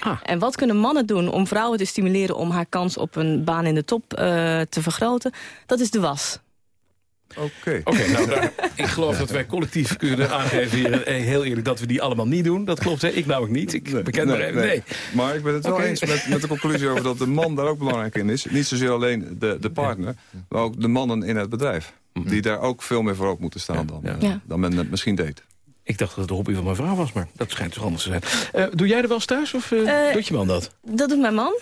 [SPEAKER 28] Ah. En wat kunnen mannen doen om vrouwen te stimuleren... om haar kans op een baan in de top uh, te vergroten? Dat is de was.
[SPEAKER 18] Oké. Okay.
[SPEAKER 16] okay, nou, daar, ik geloof dat wij collectief kunnen aangeven hier, eh, heel eerlijk, dat we die allemaal niet doen. Dat klopt, hè? ik namelijk niet. Ik nee, beken nee, maar even. Nee. nee.
[SPEAKER 18] Maar ik ben het wel okay. eens met, met de conclusie over dat de man daar ook belangrijk in is. Niet zozeer alleen de, de partner, maar ook de mannen in het bedrijf. -hmm. Die daar ook veel meer voor op moeten staan dan, ja. Uh, dan men het misschien deed.
[SPEAKER 16] Ik dacht dat het de hobby van mijn vrouw was, maar dat schijnt toch anders te zijn. Uh, doe jij er wel eens thuis of uh, uh, doet je man dat?
[SPEAKER 28] Dat doet mijn man.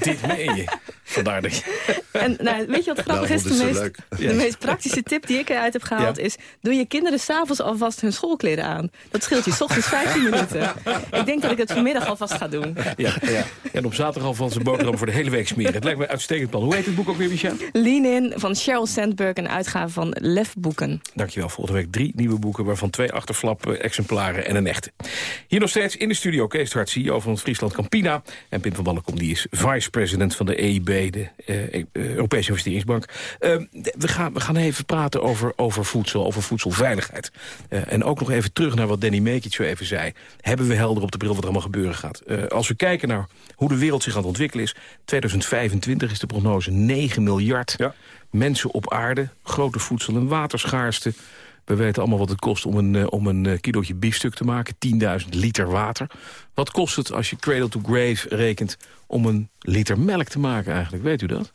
[SPEAKER 16] Dit meen je. Vandaar dat je...
[SPEAKER 28] En nou, weet je wat grappig nou, is? De meest, de meest praktische tip die ik eruit heb gehaald ja. is... doe je kinderen s'avonds alvast hun schoolkleren aan. Dat scheelt je s ochtends 15 minuten. Ik denk dat ik het vanmiddag alvast ga doen.
[SPEAKER 16] Ja, ja. En op zaterdag alvast een boterham voor de hele week smeren. Het lijkt me een uitstekend plan. Hoe heet het boek ook weer, Michel?
[SPEAKER 28] Lean In van Sheryl Sandberg, een uitgave van Lef Boeken.
[SPEAKER 16] Dankjewel. Volgende week drie nieuwe boeken... waarvan twee achterflap exemplaren en een echte. Hier nog steeds in de studio Kees Hart, CEO van Friesland Campina. En Pim van Ballenkom, die is vice-president van de EIB... de uh, Europese Investeringsbank. Uh, we, gaan, we gaan even praten over, over voedsel, over voedselveiligheid. Uh, en ook nog even terug naar wat Danny Mekic zo even zei. Hebben we helder op de bril wat er allemaal gebeuren gaat? Als we kijken naar hoe de wereld zich aan het ontwikkelen is... 2025 is de prognose 9 miljard ja. mensen op aarde. Grote voedsel- en waterschaarste. We weten allemaal wat het kost om een, uh, om een uh, kilootje biefstuk te maken. 10.000 liter water. Wat kost het als je cradle to grave rekent om een liter melk te maken eigenlijk? Weet u dat?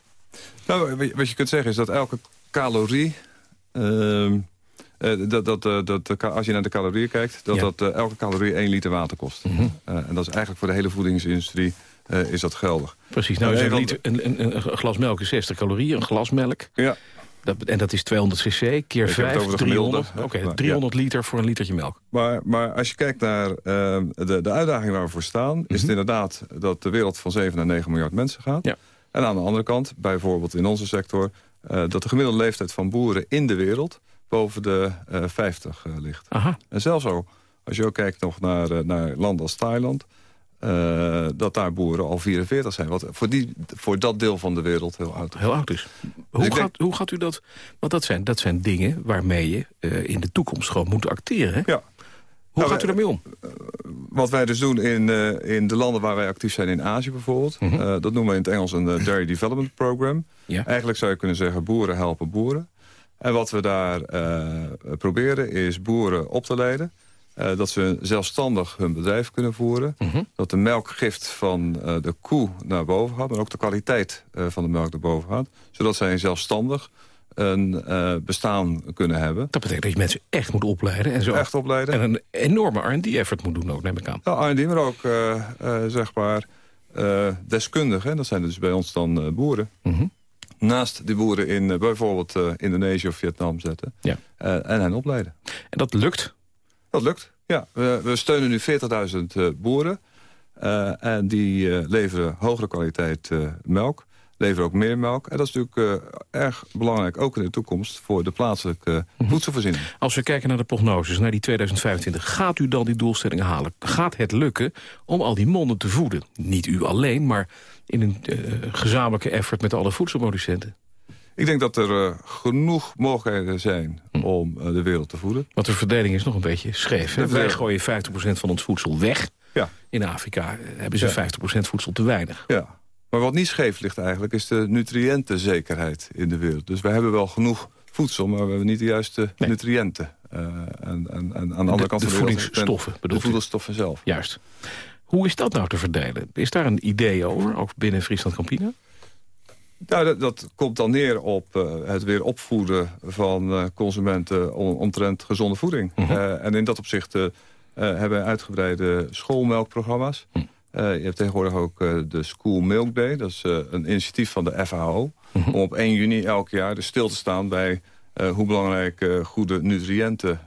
[SPEAKER 18] Nou, wat je kunt zeggen is dat elke calorie... Uh, dat, dat, dat, als je naar de calorieën kijkt, dat, ja. dat elke calorie 1 liter water kost. Mm -hmm. en dat is eigenlijk voor de hele voedingsindustrie is dat geldig.
[SPEAKER 16] Precies, nou is een, liter, een, een, een, glas melk is 60 calorieën, een glas melk.
[SPEAKER 18] Ja.
[SPEAKER 16] Dat, en dat is 200 cc keer
[SPEAKER 18] Ik heb het
[SPEAKER 16] 5,
[SPEAKER 18] over de
[SPEAKER 16] 300.
[SPEAKER 18] gemiddelde,
[SPEAKER 16] Oké,
[SPEAKER 18] hè. Maar,
[SPEAKER 16] 300 liter voor een litertje melk.
[SPEAKER 18] Maar, maar als je kijkt naar eh, de, de uitdaging waar we voor staan... is het inderdaad dat de wereld van 7 naar 9 miljard mensen gaat.
[SPEAKER 16] Ja.
[SPEAKER 18] En aan de andere kant, bijvoorbeeld in onze sector... eh, dat de gemiddelde leeftijd van boeren in de wereld... boven de eh 50 eh, ligt.
[SPEAKER 16] Aha.
[SPEAKER 18] En zelfs ook, als je ook kijkt nog naar, naar landen als Thailand... eh, dat daar boeren al 44 zijn. Wat voor, die, voor dat deel van de wereld heel oud is.
[SPEAKER 16] Heel oud is. Hoe,
[SPEAKER 18] ik denk-
[SPEAKER 16] gaat, hoe gaat u dat... Want dat zijn, dat zijn dingen waarmee je eh, in de toekomst gewoon moet acteren. Hè?
[SPEAKER 18] Ja.
[SPEAKER 16] Hoe
[SPEAKER 18] Nou,
[SPEAKER 16] gaat u daarmee om?
[SPEAKER 18] Wat wij dus doen in, eh, in de landen waar wij actief zijn in Azië bijvoorbeeld...
[SPEAKER 16] Mhm.
[SPEAKER 18] eh, dat noemen we in het Engels een eh, Dairy Development Program. Eigenlijk zou je kunnen zeggen boeren helpen boeren. En wat we daar eh, proberen is boeren op te leiden... eh, dat ze zelfstandig hun bedrijf kunnen voeren.
[SPEAKER 16] Mhm.
[SPEAKER 18] Dat de melkgift van eh, de koe naar boven gaat... maar ook de kwaliteit eh, van de melk naar boven gaat. Zodat zij zelfstandig een bestaan kunnen hebben.
[SPEAKER 16] Dat betekent dat je mensen echt moet opleiden. En zo.
[SPEAKER 18] Echt opleiden.
[SPEAKER 16] En een enorme R&D-effort moet doen ook, neem ik aan.
[SPEAKER 18] Ja, R&D, maar ook zeg maar deskundigen. Dat zijn dus bij ons dan boeren.
[SPEAKER 16] Mhm.
[SPEAKER 18] Naast die boeren in bijvoorbeeld Indonesië of Vietnam zetten.
[SPEAKER 16] Ja.
[SPEAKER 18] En hen opleiden.
[SPEAKER 16] En dat lukt?
[SPEAKER 18] Dat lukt, ja. We, we steunen nu 40.000 eh, boeren. Eh, en die eh, leveren hogere kwaliteit melk. Leveren ook meer melk. En dat is natuurlijk erg belangrijk, ook in de toekomst... voor de plaatselijke
[SPEAKER 16] Mhm.
[SPEAKER 18] voedselvoorziening.
[SPEAKER 16] Als we kijken naar de prognoses, naar die 2025... gaat u dan die doelstellingen halen? Gaat het lukken om al die monden te voeden? Niet u alleen, maar in een gezamenlijke effort... met alle voedselproducenten.
[SPEAKER 18] Ik denk dat er eh, genoeg mogelijkheden zijn om eh, de wereld te voeden.
[SPEAKER 16] Want de verdeling is nog een beetje scheef. Hè?
[SPEAKER 18] De
[SPEAKER 16] Wij gooien 50% van ons voedsel weg.
[SPEAKER 18] Ja.
[SPEAKER 16] In Afrika eh, hebben ze
[SPEAKER 18] Ja.
[SPEAKER 16] 50% voedsel te weinig.
[SPEAKER 18] Ja, maar wat niet scheef ligt eigenlijk... is de nutriëntenzekerheid in de wereld. Dus wij hebben wel genoeg voedsel, maar we hebben niet de juiste nutriënten. En, en, en aan de, andere kant
[SPEAKER 16] de
[SPEAKER 18] van de
[SPEAKER 16] voedingsstoffen,
[SPEAKER 18] De
[SPEAKER 16] bedoelt u?
[SPEAKER 18] voedingsstoffen zelf.
[SPEAKER 16] Juist. Hoe is dat nou te verdelen? Is daar een idee over, ook binnen Friesland Campina?
[SPEAKER 18] Nou, dat, dat komt dan neer op eh, het weer opvoeden van eh, consumenten om, omtrent gezonde voeding. Eh, en in dat opzicht hebben we uitgebreide schoolmelkprogramma's. Eh, je hebt tegenwoordig ook de School Milk Day. Dat is een initiatief van de FAO. Om op 1 juni elk jaar dus stil te staan bij hoe belangrijk goede nutriënten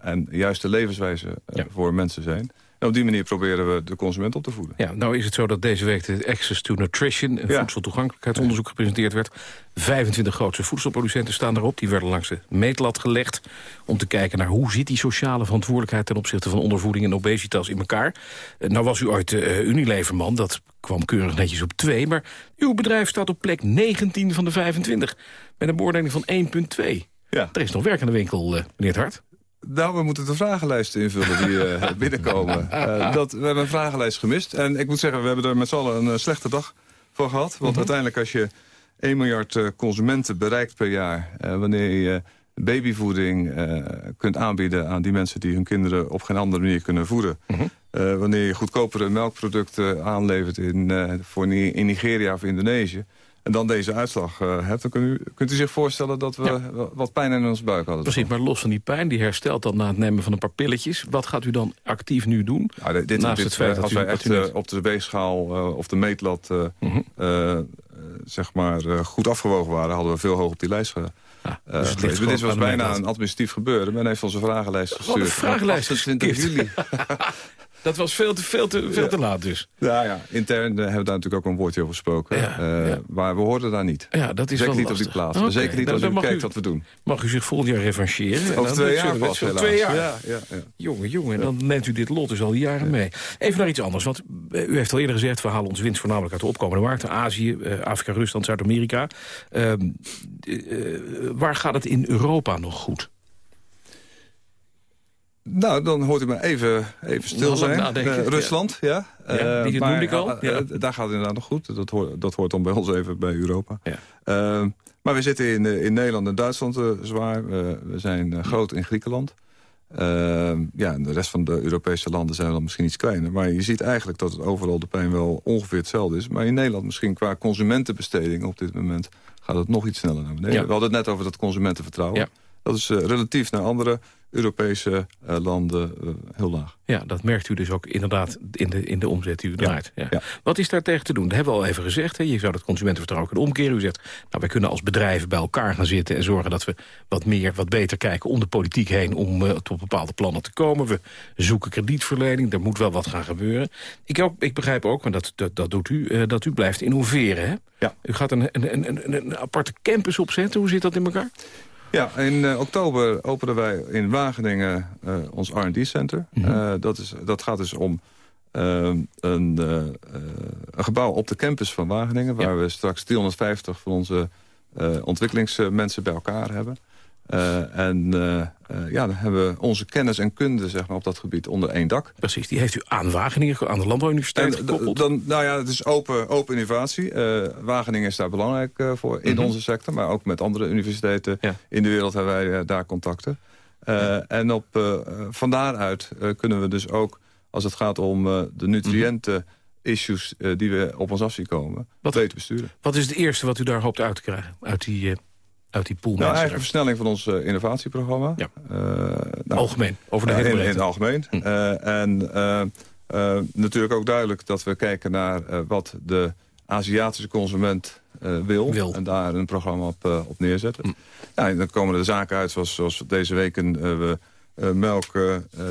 [SPEAKER 18] en juiste levenswijze voor mensen zijn. Op die manier proberen we de consument op te voeden.
[SPEAKER 16] Ja, nou is het zo dat deze week de Access to Nutrition... een
[SPEAKER 18] Ja.
[SPEAKER 16] voedseltoegankelijkheidsonderzoek gepresenteerd werd. 25 grootste voedselproducenten staan erop. Die werden langs de meetlat gelegd om te kijken naar... hoe zit die sociale verantwoordelijkheid ten opzichte van ondervoeding en obesitas in elkaar. Eh, nou was u ooit eh, Unileverman, dat kwam keurig netjes op 2... maar uw bedrijf staat op plek 19 van de 25... met een beoordeling van 1,2.
[SPEAKER 18] Ja.
[SPEAKER 16] Er is nog werk aan de winkel, eh, meneer het Hart.
[SPEAKER 18] Nou, we moeten de vragenlijsten invullen die eh, binnenkomen. Eh, dat, we hebben een vragenlijst gemist. En ik moet zeggen, we hebben er met z'n allen een eh, slechte dag voor gehad. Want uiteindelijk als je 1 miljard consumenten bereikt per jaar... wanneer je babyvoeding kunt aanbieden aan die mensen... die hun kinderen op geen andere manier kunnen voeden... eh, wanneer je goedkopere melkproducten aanlevert in, voor in Nigeria of Indonesië... en dan deze uitslag eh, hebt, dan kunt u, kunt u zich voorstellen... dat we wat pijn in ons buik hadden.
[SPEAKER 16] Precies, maar los van die pijn, die herstelt dan na het nemen van een paar pilletjes. Wat gaat u dan actief nu doen?
[SPEAKER 18] Ja, dit, dit,
[SPEAKER 16] Naast
[SPEAKER 18] dit,
[SPEAKER 16] het feit
[SPEAKER 18] eh,
[SPEAKER 16] dat
[SPEAKER 18] als
[SPEAKER 16] u,
[SPEAKER 18] wij echt
[SPEAKER 16] u
[SPEAKER 18] eh, op de weegschaal eh, of de meetlat
[SPEAKER 16] Mhm.
[SPEAKER 18] zeg maar, goed afgewogen waren... hadden we veel hoog op die lijst ge, eh,
[SPEAKER 16] dus het ligt
[SPEAKER 18] Dit was bijna een administratief gebeuren. Men heeft onze vragenlijst
[SPEAKER 16] Gewoon
[SPEAKER 18] gestuurd.
[SPEAKER 16] een vragenlijst
[SPEAKER 18] 28
[SPEAKER 16] geskipt.
[SPEAKER 18] juli.
[SPEAKER 16] Dat was veel te, veel te, veel te laat dus.
[SPEAKER 18] Ja, ja. Intern eh, hebben we daar natuurlijk ook een woordje over gesproken. Eh, Maar we hoorden daar niet.
[SPEAKER 16] Ja, dat is
[SPEAKER 18] Zeker
[SPEAKER 16] wel
[SPEAKER 18] niet op die plaats. Zeker niet
[SPEAKER 16] nou,
[SPEAKER 18] als u kijkt
[SPEAKER 16] u-
[SPEAKER 18] wat we doen.
[SPEAKER 16] Mag u zich volgend jaar revancheren? En
[SPEAKER 18] Over twee jaar pas, helaas.
[SPEAKER 16] Twee jaar.
[SPEAKER 18] Ja, ja, ja.
[SPEAKER 16] Jongen, jongen, dan neemt u dit lot dus al jaren mee. Even naar iets anders, want eh, u heeft al eerder gezegd... we halen ons winst voornamelijk uit de opkomende markten. Azië, Afrika, Rusland, Zuid-Amerika. Ehm, eh, waar gaat het in Europa nog goed?
[SPEAKER 18] Nou, dan hoort u me even, even stil zijn. Eh,
[SPEAKER 16] ja.
[SPEAKER 18] Rusland, ja.
[SPEAKER 16] Ja,
[SPEAKER 18] Eh,
[SPEAKER 16] die
[SPEAKER 18] maar,
[SPEAKER 16] noemde ik al,
[SPEAKER 18] eh,
[SPEAKER 16] ja.
[SPEAKER 18] eh, daar gaat het inderdaad nog goed. Dat hoort, dat hoort dan bij ons even bij Europa. Eh, maar we zitten in, eh, in Nederland en Duitsland eh, zwaar. we zijn eh, groot in Griekenland. Eh, ja, en de rest van de Europese landen zijn dan misschien iets kleiner. Maar je ziet eigenlijk dat het overal de pijn wel ongeveer hetzelfde is. Maar in Nederland misschien qua consumentenbesteding op dit moment... gaat het nog iets sneller naar beneden.
[SPEAKER 16] Ja.
[SPEAKER 18] We hadden het net over dat consumentenvertrouwen. Dat is relatief naar andere Europese landen heel laag.
[SPEAKER 16] Ja, dat merkt u dus ook inderdaad in de, in de omzet die u draait. Ja. Wat is daar tegen te doen? Dat hebben we al even gezegd. Hè. Je zou dat consumentenvertrouwen kunnen omkeren. U zegt, nou, wij kunnen als bedrijven bij elkaar gaan zitten... en zorgen dat we wat meer, wat beter kijken om de politiek heen... om tot bepaalde plannen te komen. We zoeken kredietverlening, er moet wel wat gaan gebeuren. Ik, ook, ik begrijp ook, maar dat, dat, dat doet u, dat u blijft innoveren. Hè?
[SPEAKER 18] Ja.
[SPEAKER 16] U gaat een, een, een, een, een aparte campus opzetten. Hoe zit dat in elkaar?
[SPEAKER 18] Ja, in uh, oktober openen wij in Wageningen uh, ons R&D-center. Mm -hmm. uh, dat, dat gaat dus om een, een, gebouw op de campus van Wageningen... waar ja. we straks 350 van onze ontwikkelingsmensen bij elkaar hebben. Uh, en uh, uh, ja, dan hebben we onze kennis en kunde zeg maar, op dat gebied onder één dak.
[SPEAKER 16] Precies, die heeft u aan Wageningen, aan de Landbouwuniversiteit gekoppeld?
[SPEAKER 18] Dan, nou ja, het is open, open innovatie. Wageningen is daar belangrijk voor in mm -hmm. onze sector. Maar ook met andere universiteiten ja. in de wereld hebben wij daar contacten. Ja. En op, van daaruit kunnen we dus ook, als het gaat om de nutriënten... Mm -hmm. issues die we op ons af zien komen,
[SPEAKER 16] wat,
[SPEAKER 18] beter besturen.
[SPEAKER 16] Wat is het eerste wat u daar hoopt uit te krijgen uit die uit die pool
[SPEAKER 18] nou, eigenlijk versnelling van ons uh, innovatieprogramma.
[SPEAKER 16] Ja. Uh, nou, algemeen, over de hele
[SPEAKER 18] in, in het algemeen. Hm. Uh, en natuurlijk ook duidelijk dat we kijken naar wat de Aziatische consument wil,
[SPEAKER 16] wil,
[SPEAKER 18] En daar een programma op, op neerzetten. Hm. Ja, en dan komen er zaken uit zoals, zoals deze weken we... melk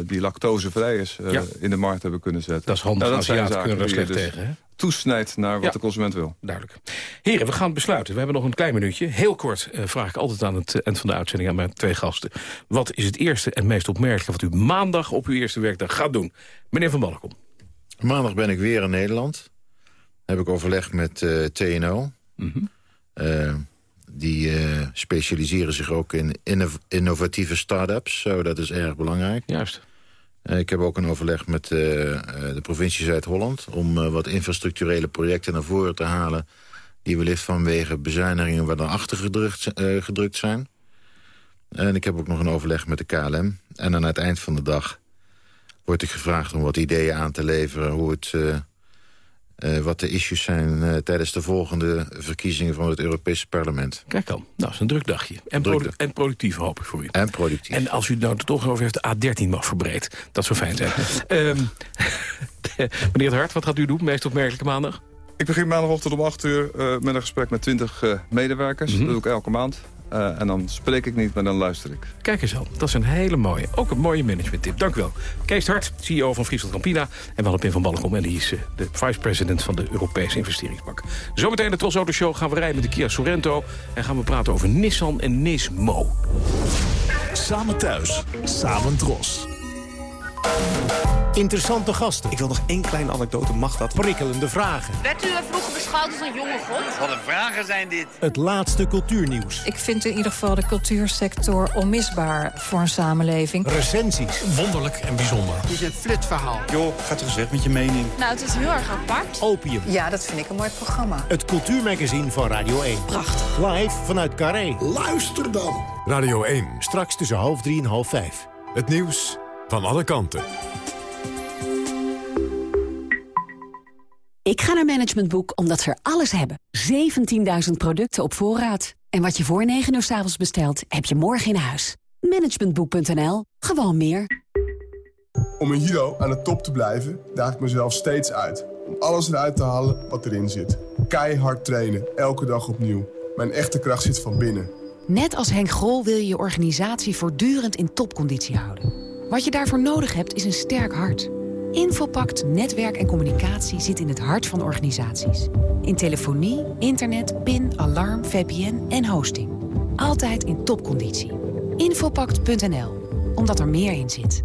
[SPEAKER 18] die lactosevrij is ja. in de markt hebben kunnen zetten.
[SPEAKER 16] Dat is handig, nou, dat Aziaten kunnen er slecht
[SPEAKER 18] dus
[SPEAKER 16] tegen, hè?
[SPEAKER 18] Toesnijdt naar wat ja, de consument wil.
[SPEAKER 16] Duidelijk. Heren, we gaan besluiten. We hebben nog een klein minuutje. Heel kort uh, vraag ik altijd aan het eind van de uitzending aan mijn twee gasten. Wat is het eerste en meest opmerkelijke wat u maandag op uw eerste werkdag gaat doen? Meneer Van Balkom.
[SPEAKER 17] Maandag ben ik weer in Nederland. Heb ik overleg met uh, TNO. Mm -hmm. uh, die specialiseren zich ook in innov innovatieve start-ups. Zo, dat is erg belangrijk.
[SPEAKER 16] Juist.
[SPEAKER 17] Uh, ik heb ook een overleg met uh, de provincie Zuid-Holland... om wat infrastructurele projecten naar voren te halen... die wellicht vanwege bezuinigingen wat naar achter gedrukt, gedrukt zijn. En ik heb ook nog een overleg met de KLM. En aan het eind van de dag word ik gevraagd om wat ideeën aan te leveren... hoe het uh, wat de issues zijn uh, tijdens de volgende verkiezingen van het Europese parlement.
[SPEAKER 16] Kijk dan, nou, dat is een druk dagje. En, produ en productief hoop ik voor u.
[SPEAKER 17] En productief.
[SPEAKER 16] En als u het nou er toch over heeft, de A13 mag verbreed. Dat zou fijn zijn. um, meneer het Hart, wat gaat u doen, meest opmerkelijke maandag?
[SPEAKER 18] Ik begin maandagochtend om 8 uur uh, met een gesprek met 20 medewerkers. Mm -hmm. Dat doe ik elke maand. Uh, en dan spreek ik niet, maar dan luister ik.
[SPEAKER 16] Kijk eens al, dat is een hele mooie, ook een mooie managementtip. Dank u wel. Kees Hart, CEO van Friesland Campina. En Wallepin van Balkom, en die is uh, de vice-president van de Europese investeringsbank. Zometeen de Tros Auto Show gaan we rijden met de Kia Sorento. En gaan we praten over Nissan en Nismo.
[SPEAKER 29] Samen thuis, samen Tros. Interessante gasten.
[SPEAKER 30] Ik wil nog één kleine anekdote, mag dat?
[SPEAKER 29] Prikkelende vragen.
[SPEAKER 31] Werd u vroeger beschouwd als een jonge god?
[SPEAKER 30] Wat een vragen zijn dit.
[SPEAKER 29] Het laatste cultuurnieuws.
[SPEAKER 32] Ik vind in ieder geval de cultuursector onmisbaar voor een samenleving.
[SPEAKER 29] Recensies. Wonderlijk en bijzonder.
[SPEAKER 30] Het is een flitverhaal. Joh, gaat er gezegd met je mening.
[SPEAKER 31] Nou, het is heel erg apart.
[SPEAKER 29] Opium.
[SPEAKER 32] Ja, dat vind ik een mooi programma.
[SPEAKER 29] Het cultuurmagazine van Radio 1.
[SPEAKER 31] Prachtig.
[SPEAKER 29] Live vanuit Carré.
[SPEAKER 1] Luister dan. Radio 1.
[SPEAKER 29] Straks tussen half drie en half vijf.
[SPEAKER 1] Het nieuws van alle kanten.
[SPEAKER 33] Ik ga naar Management Boek omdat ze er alles hebben. 17.000 producten op voorraad. En wat je voor 9 uur s avonds bestelt, heb je morgen in huis. Managementboek.nl. Gewoon meer.
[SPEAKER 34] Om een Hero aan de top te blijven, daag ik mezelf steeds uit. Om alles eruit te halen wat erin zit. Keihard trainen, elke dag opnieuw. Mijn echte kracht zit van binnen.
[SPEAKER 33] Net als Henk Grol wil je je organisatie voortdurend in topconditie houden. Wat je daarvoor nodig hebt is een sterk hart. Infopact Netwerk en Communicatie zit in het hart van organisaties. In telefonie, internet, PIN, alarm, VPN en hosting. Altijd in topconditie. Infopact.nl, omdat er meer in zit.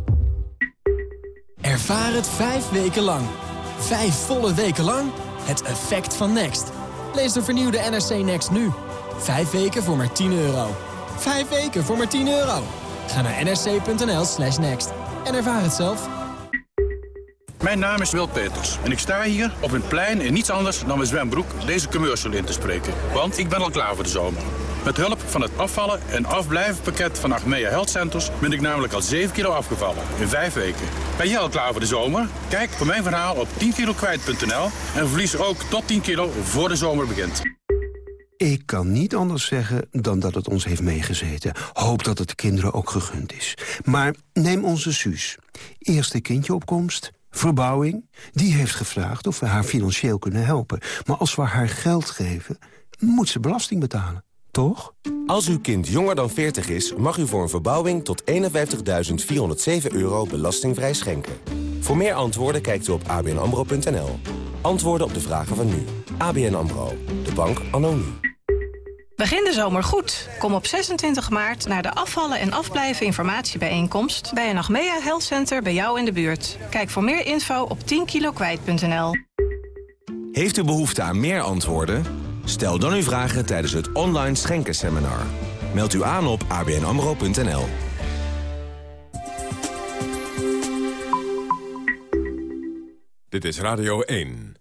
[SPEAKER 35] Ervaar het vijf weken lang. Vijf volle weken lang. Het effect van Next. Lees de vernieuwde NRC Next nu. Vijf weken voor maar 10 euro. Vijf weken voor maar 10 euro. Ga naar nrc.nl slash next en ervaar het zelf.
[SPEAKER 36] Mijn naam is Wil Peters en ik sta hier op een plein in niets anders dan mijn zwembroek deze commercial in te spreken. Want ik ben al klaar voor de zomer. Met hulp van het afvallen en afblijvenpakket van Achmea Health Centers ben ik namelijk al 7 kilo afgevallen in 5 weken. Ben jij al klaar voor de zomer? Kijk voor mijn verhaal op 10kilokwijt.nl en verlies ook tot 10 kilo voor de zomer begint.
[SPEAKER 3] Ik kan niet anders zeggen dan dat het ons heeft meegezeten. Hoop dat het de kinderen ook gegund is. Maar neem onze Suus. Eerste kindjeopkomst, verbouwing. Die heeft gevraagd of we haar financieel kunnen helpen. Maar als we haar geld geven, moet ze belasting betalen. Toch?
[SPEAKER 37] Als uw kind jonger dan 40 is, mag u voor een verbouwing tot 51.407 euro belastingvrij schenken. Voor meer antwoorden kijkt u op abnambro.nl. Antwoorden op de vragen van nu. ABN AMRO. De bank nu.
[SPEAKER 10] Begin de zomer goed. Kom op 26 maart naar de afvallen en afblijven informatiebijeenkomst... bij een Achmea Health Center bij jou in de buurt. Kijk voor meer info op 10kilokwijt.nl.
[SPEAKER 37] Heeft u behoefte aan meer antwoorden? Stel dan uw vragen tijdens het online schenkenseminar. Meld u aan op abnamro.nl.
[SPEAKER 1] Dit is Radio 1.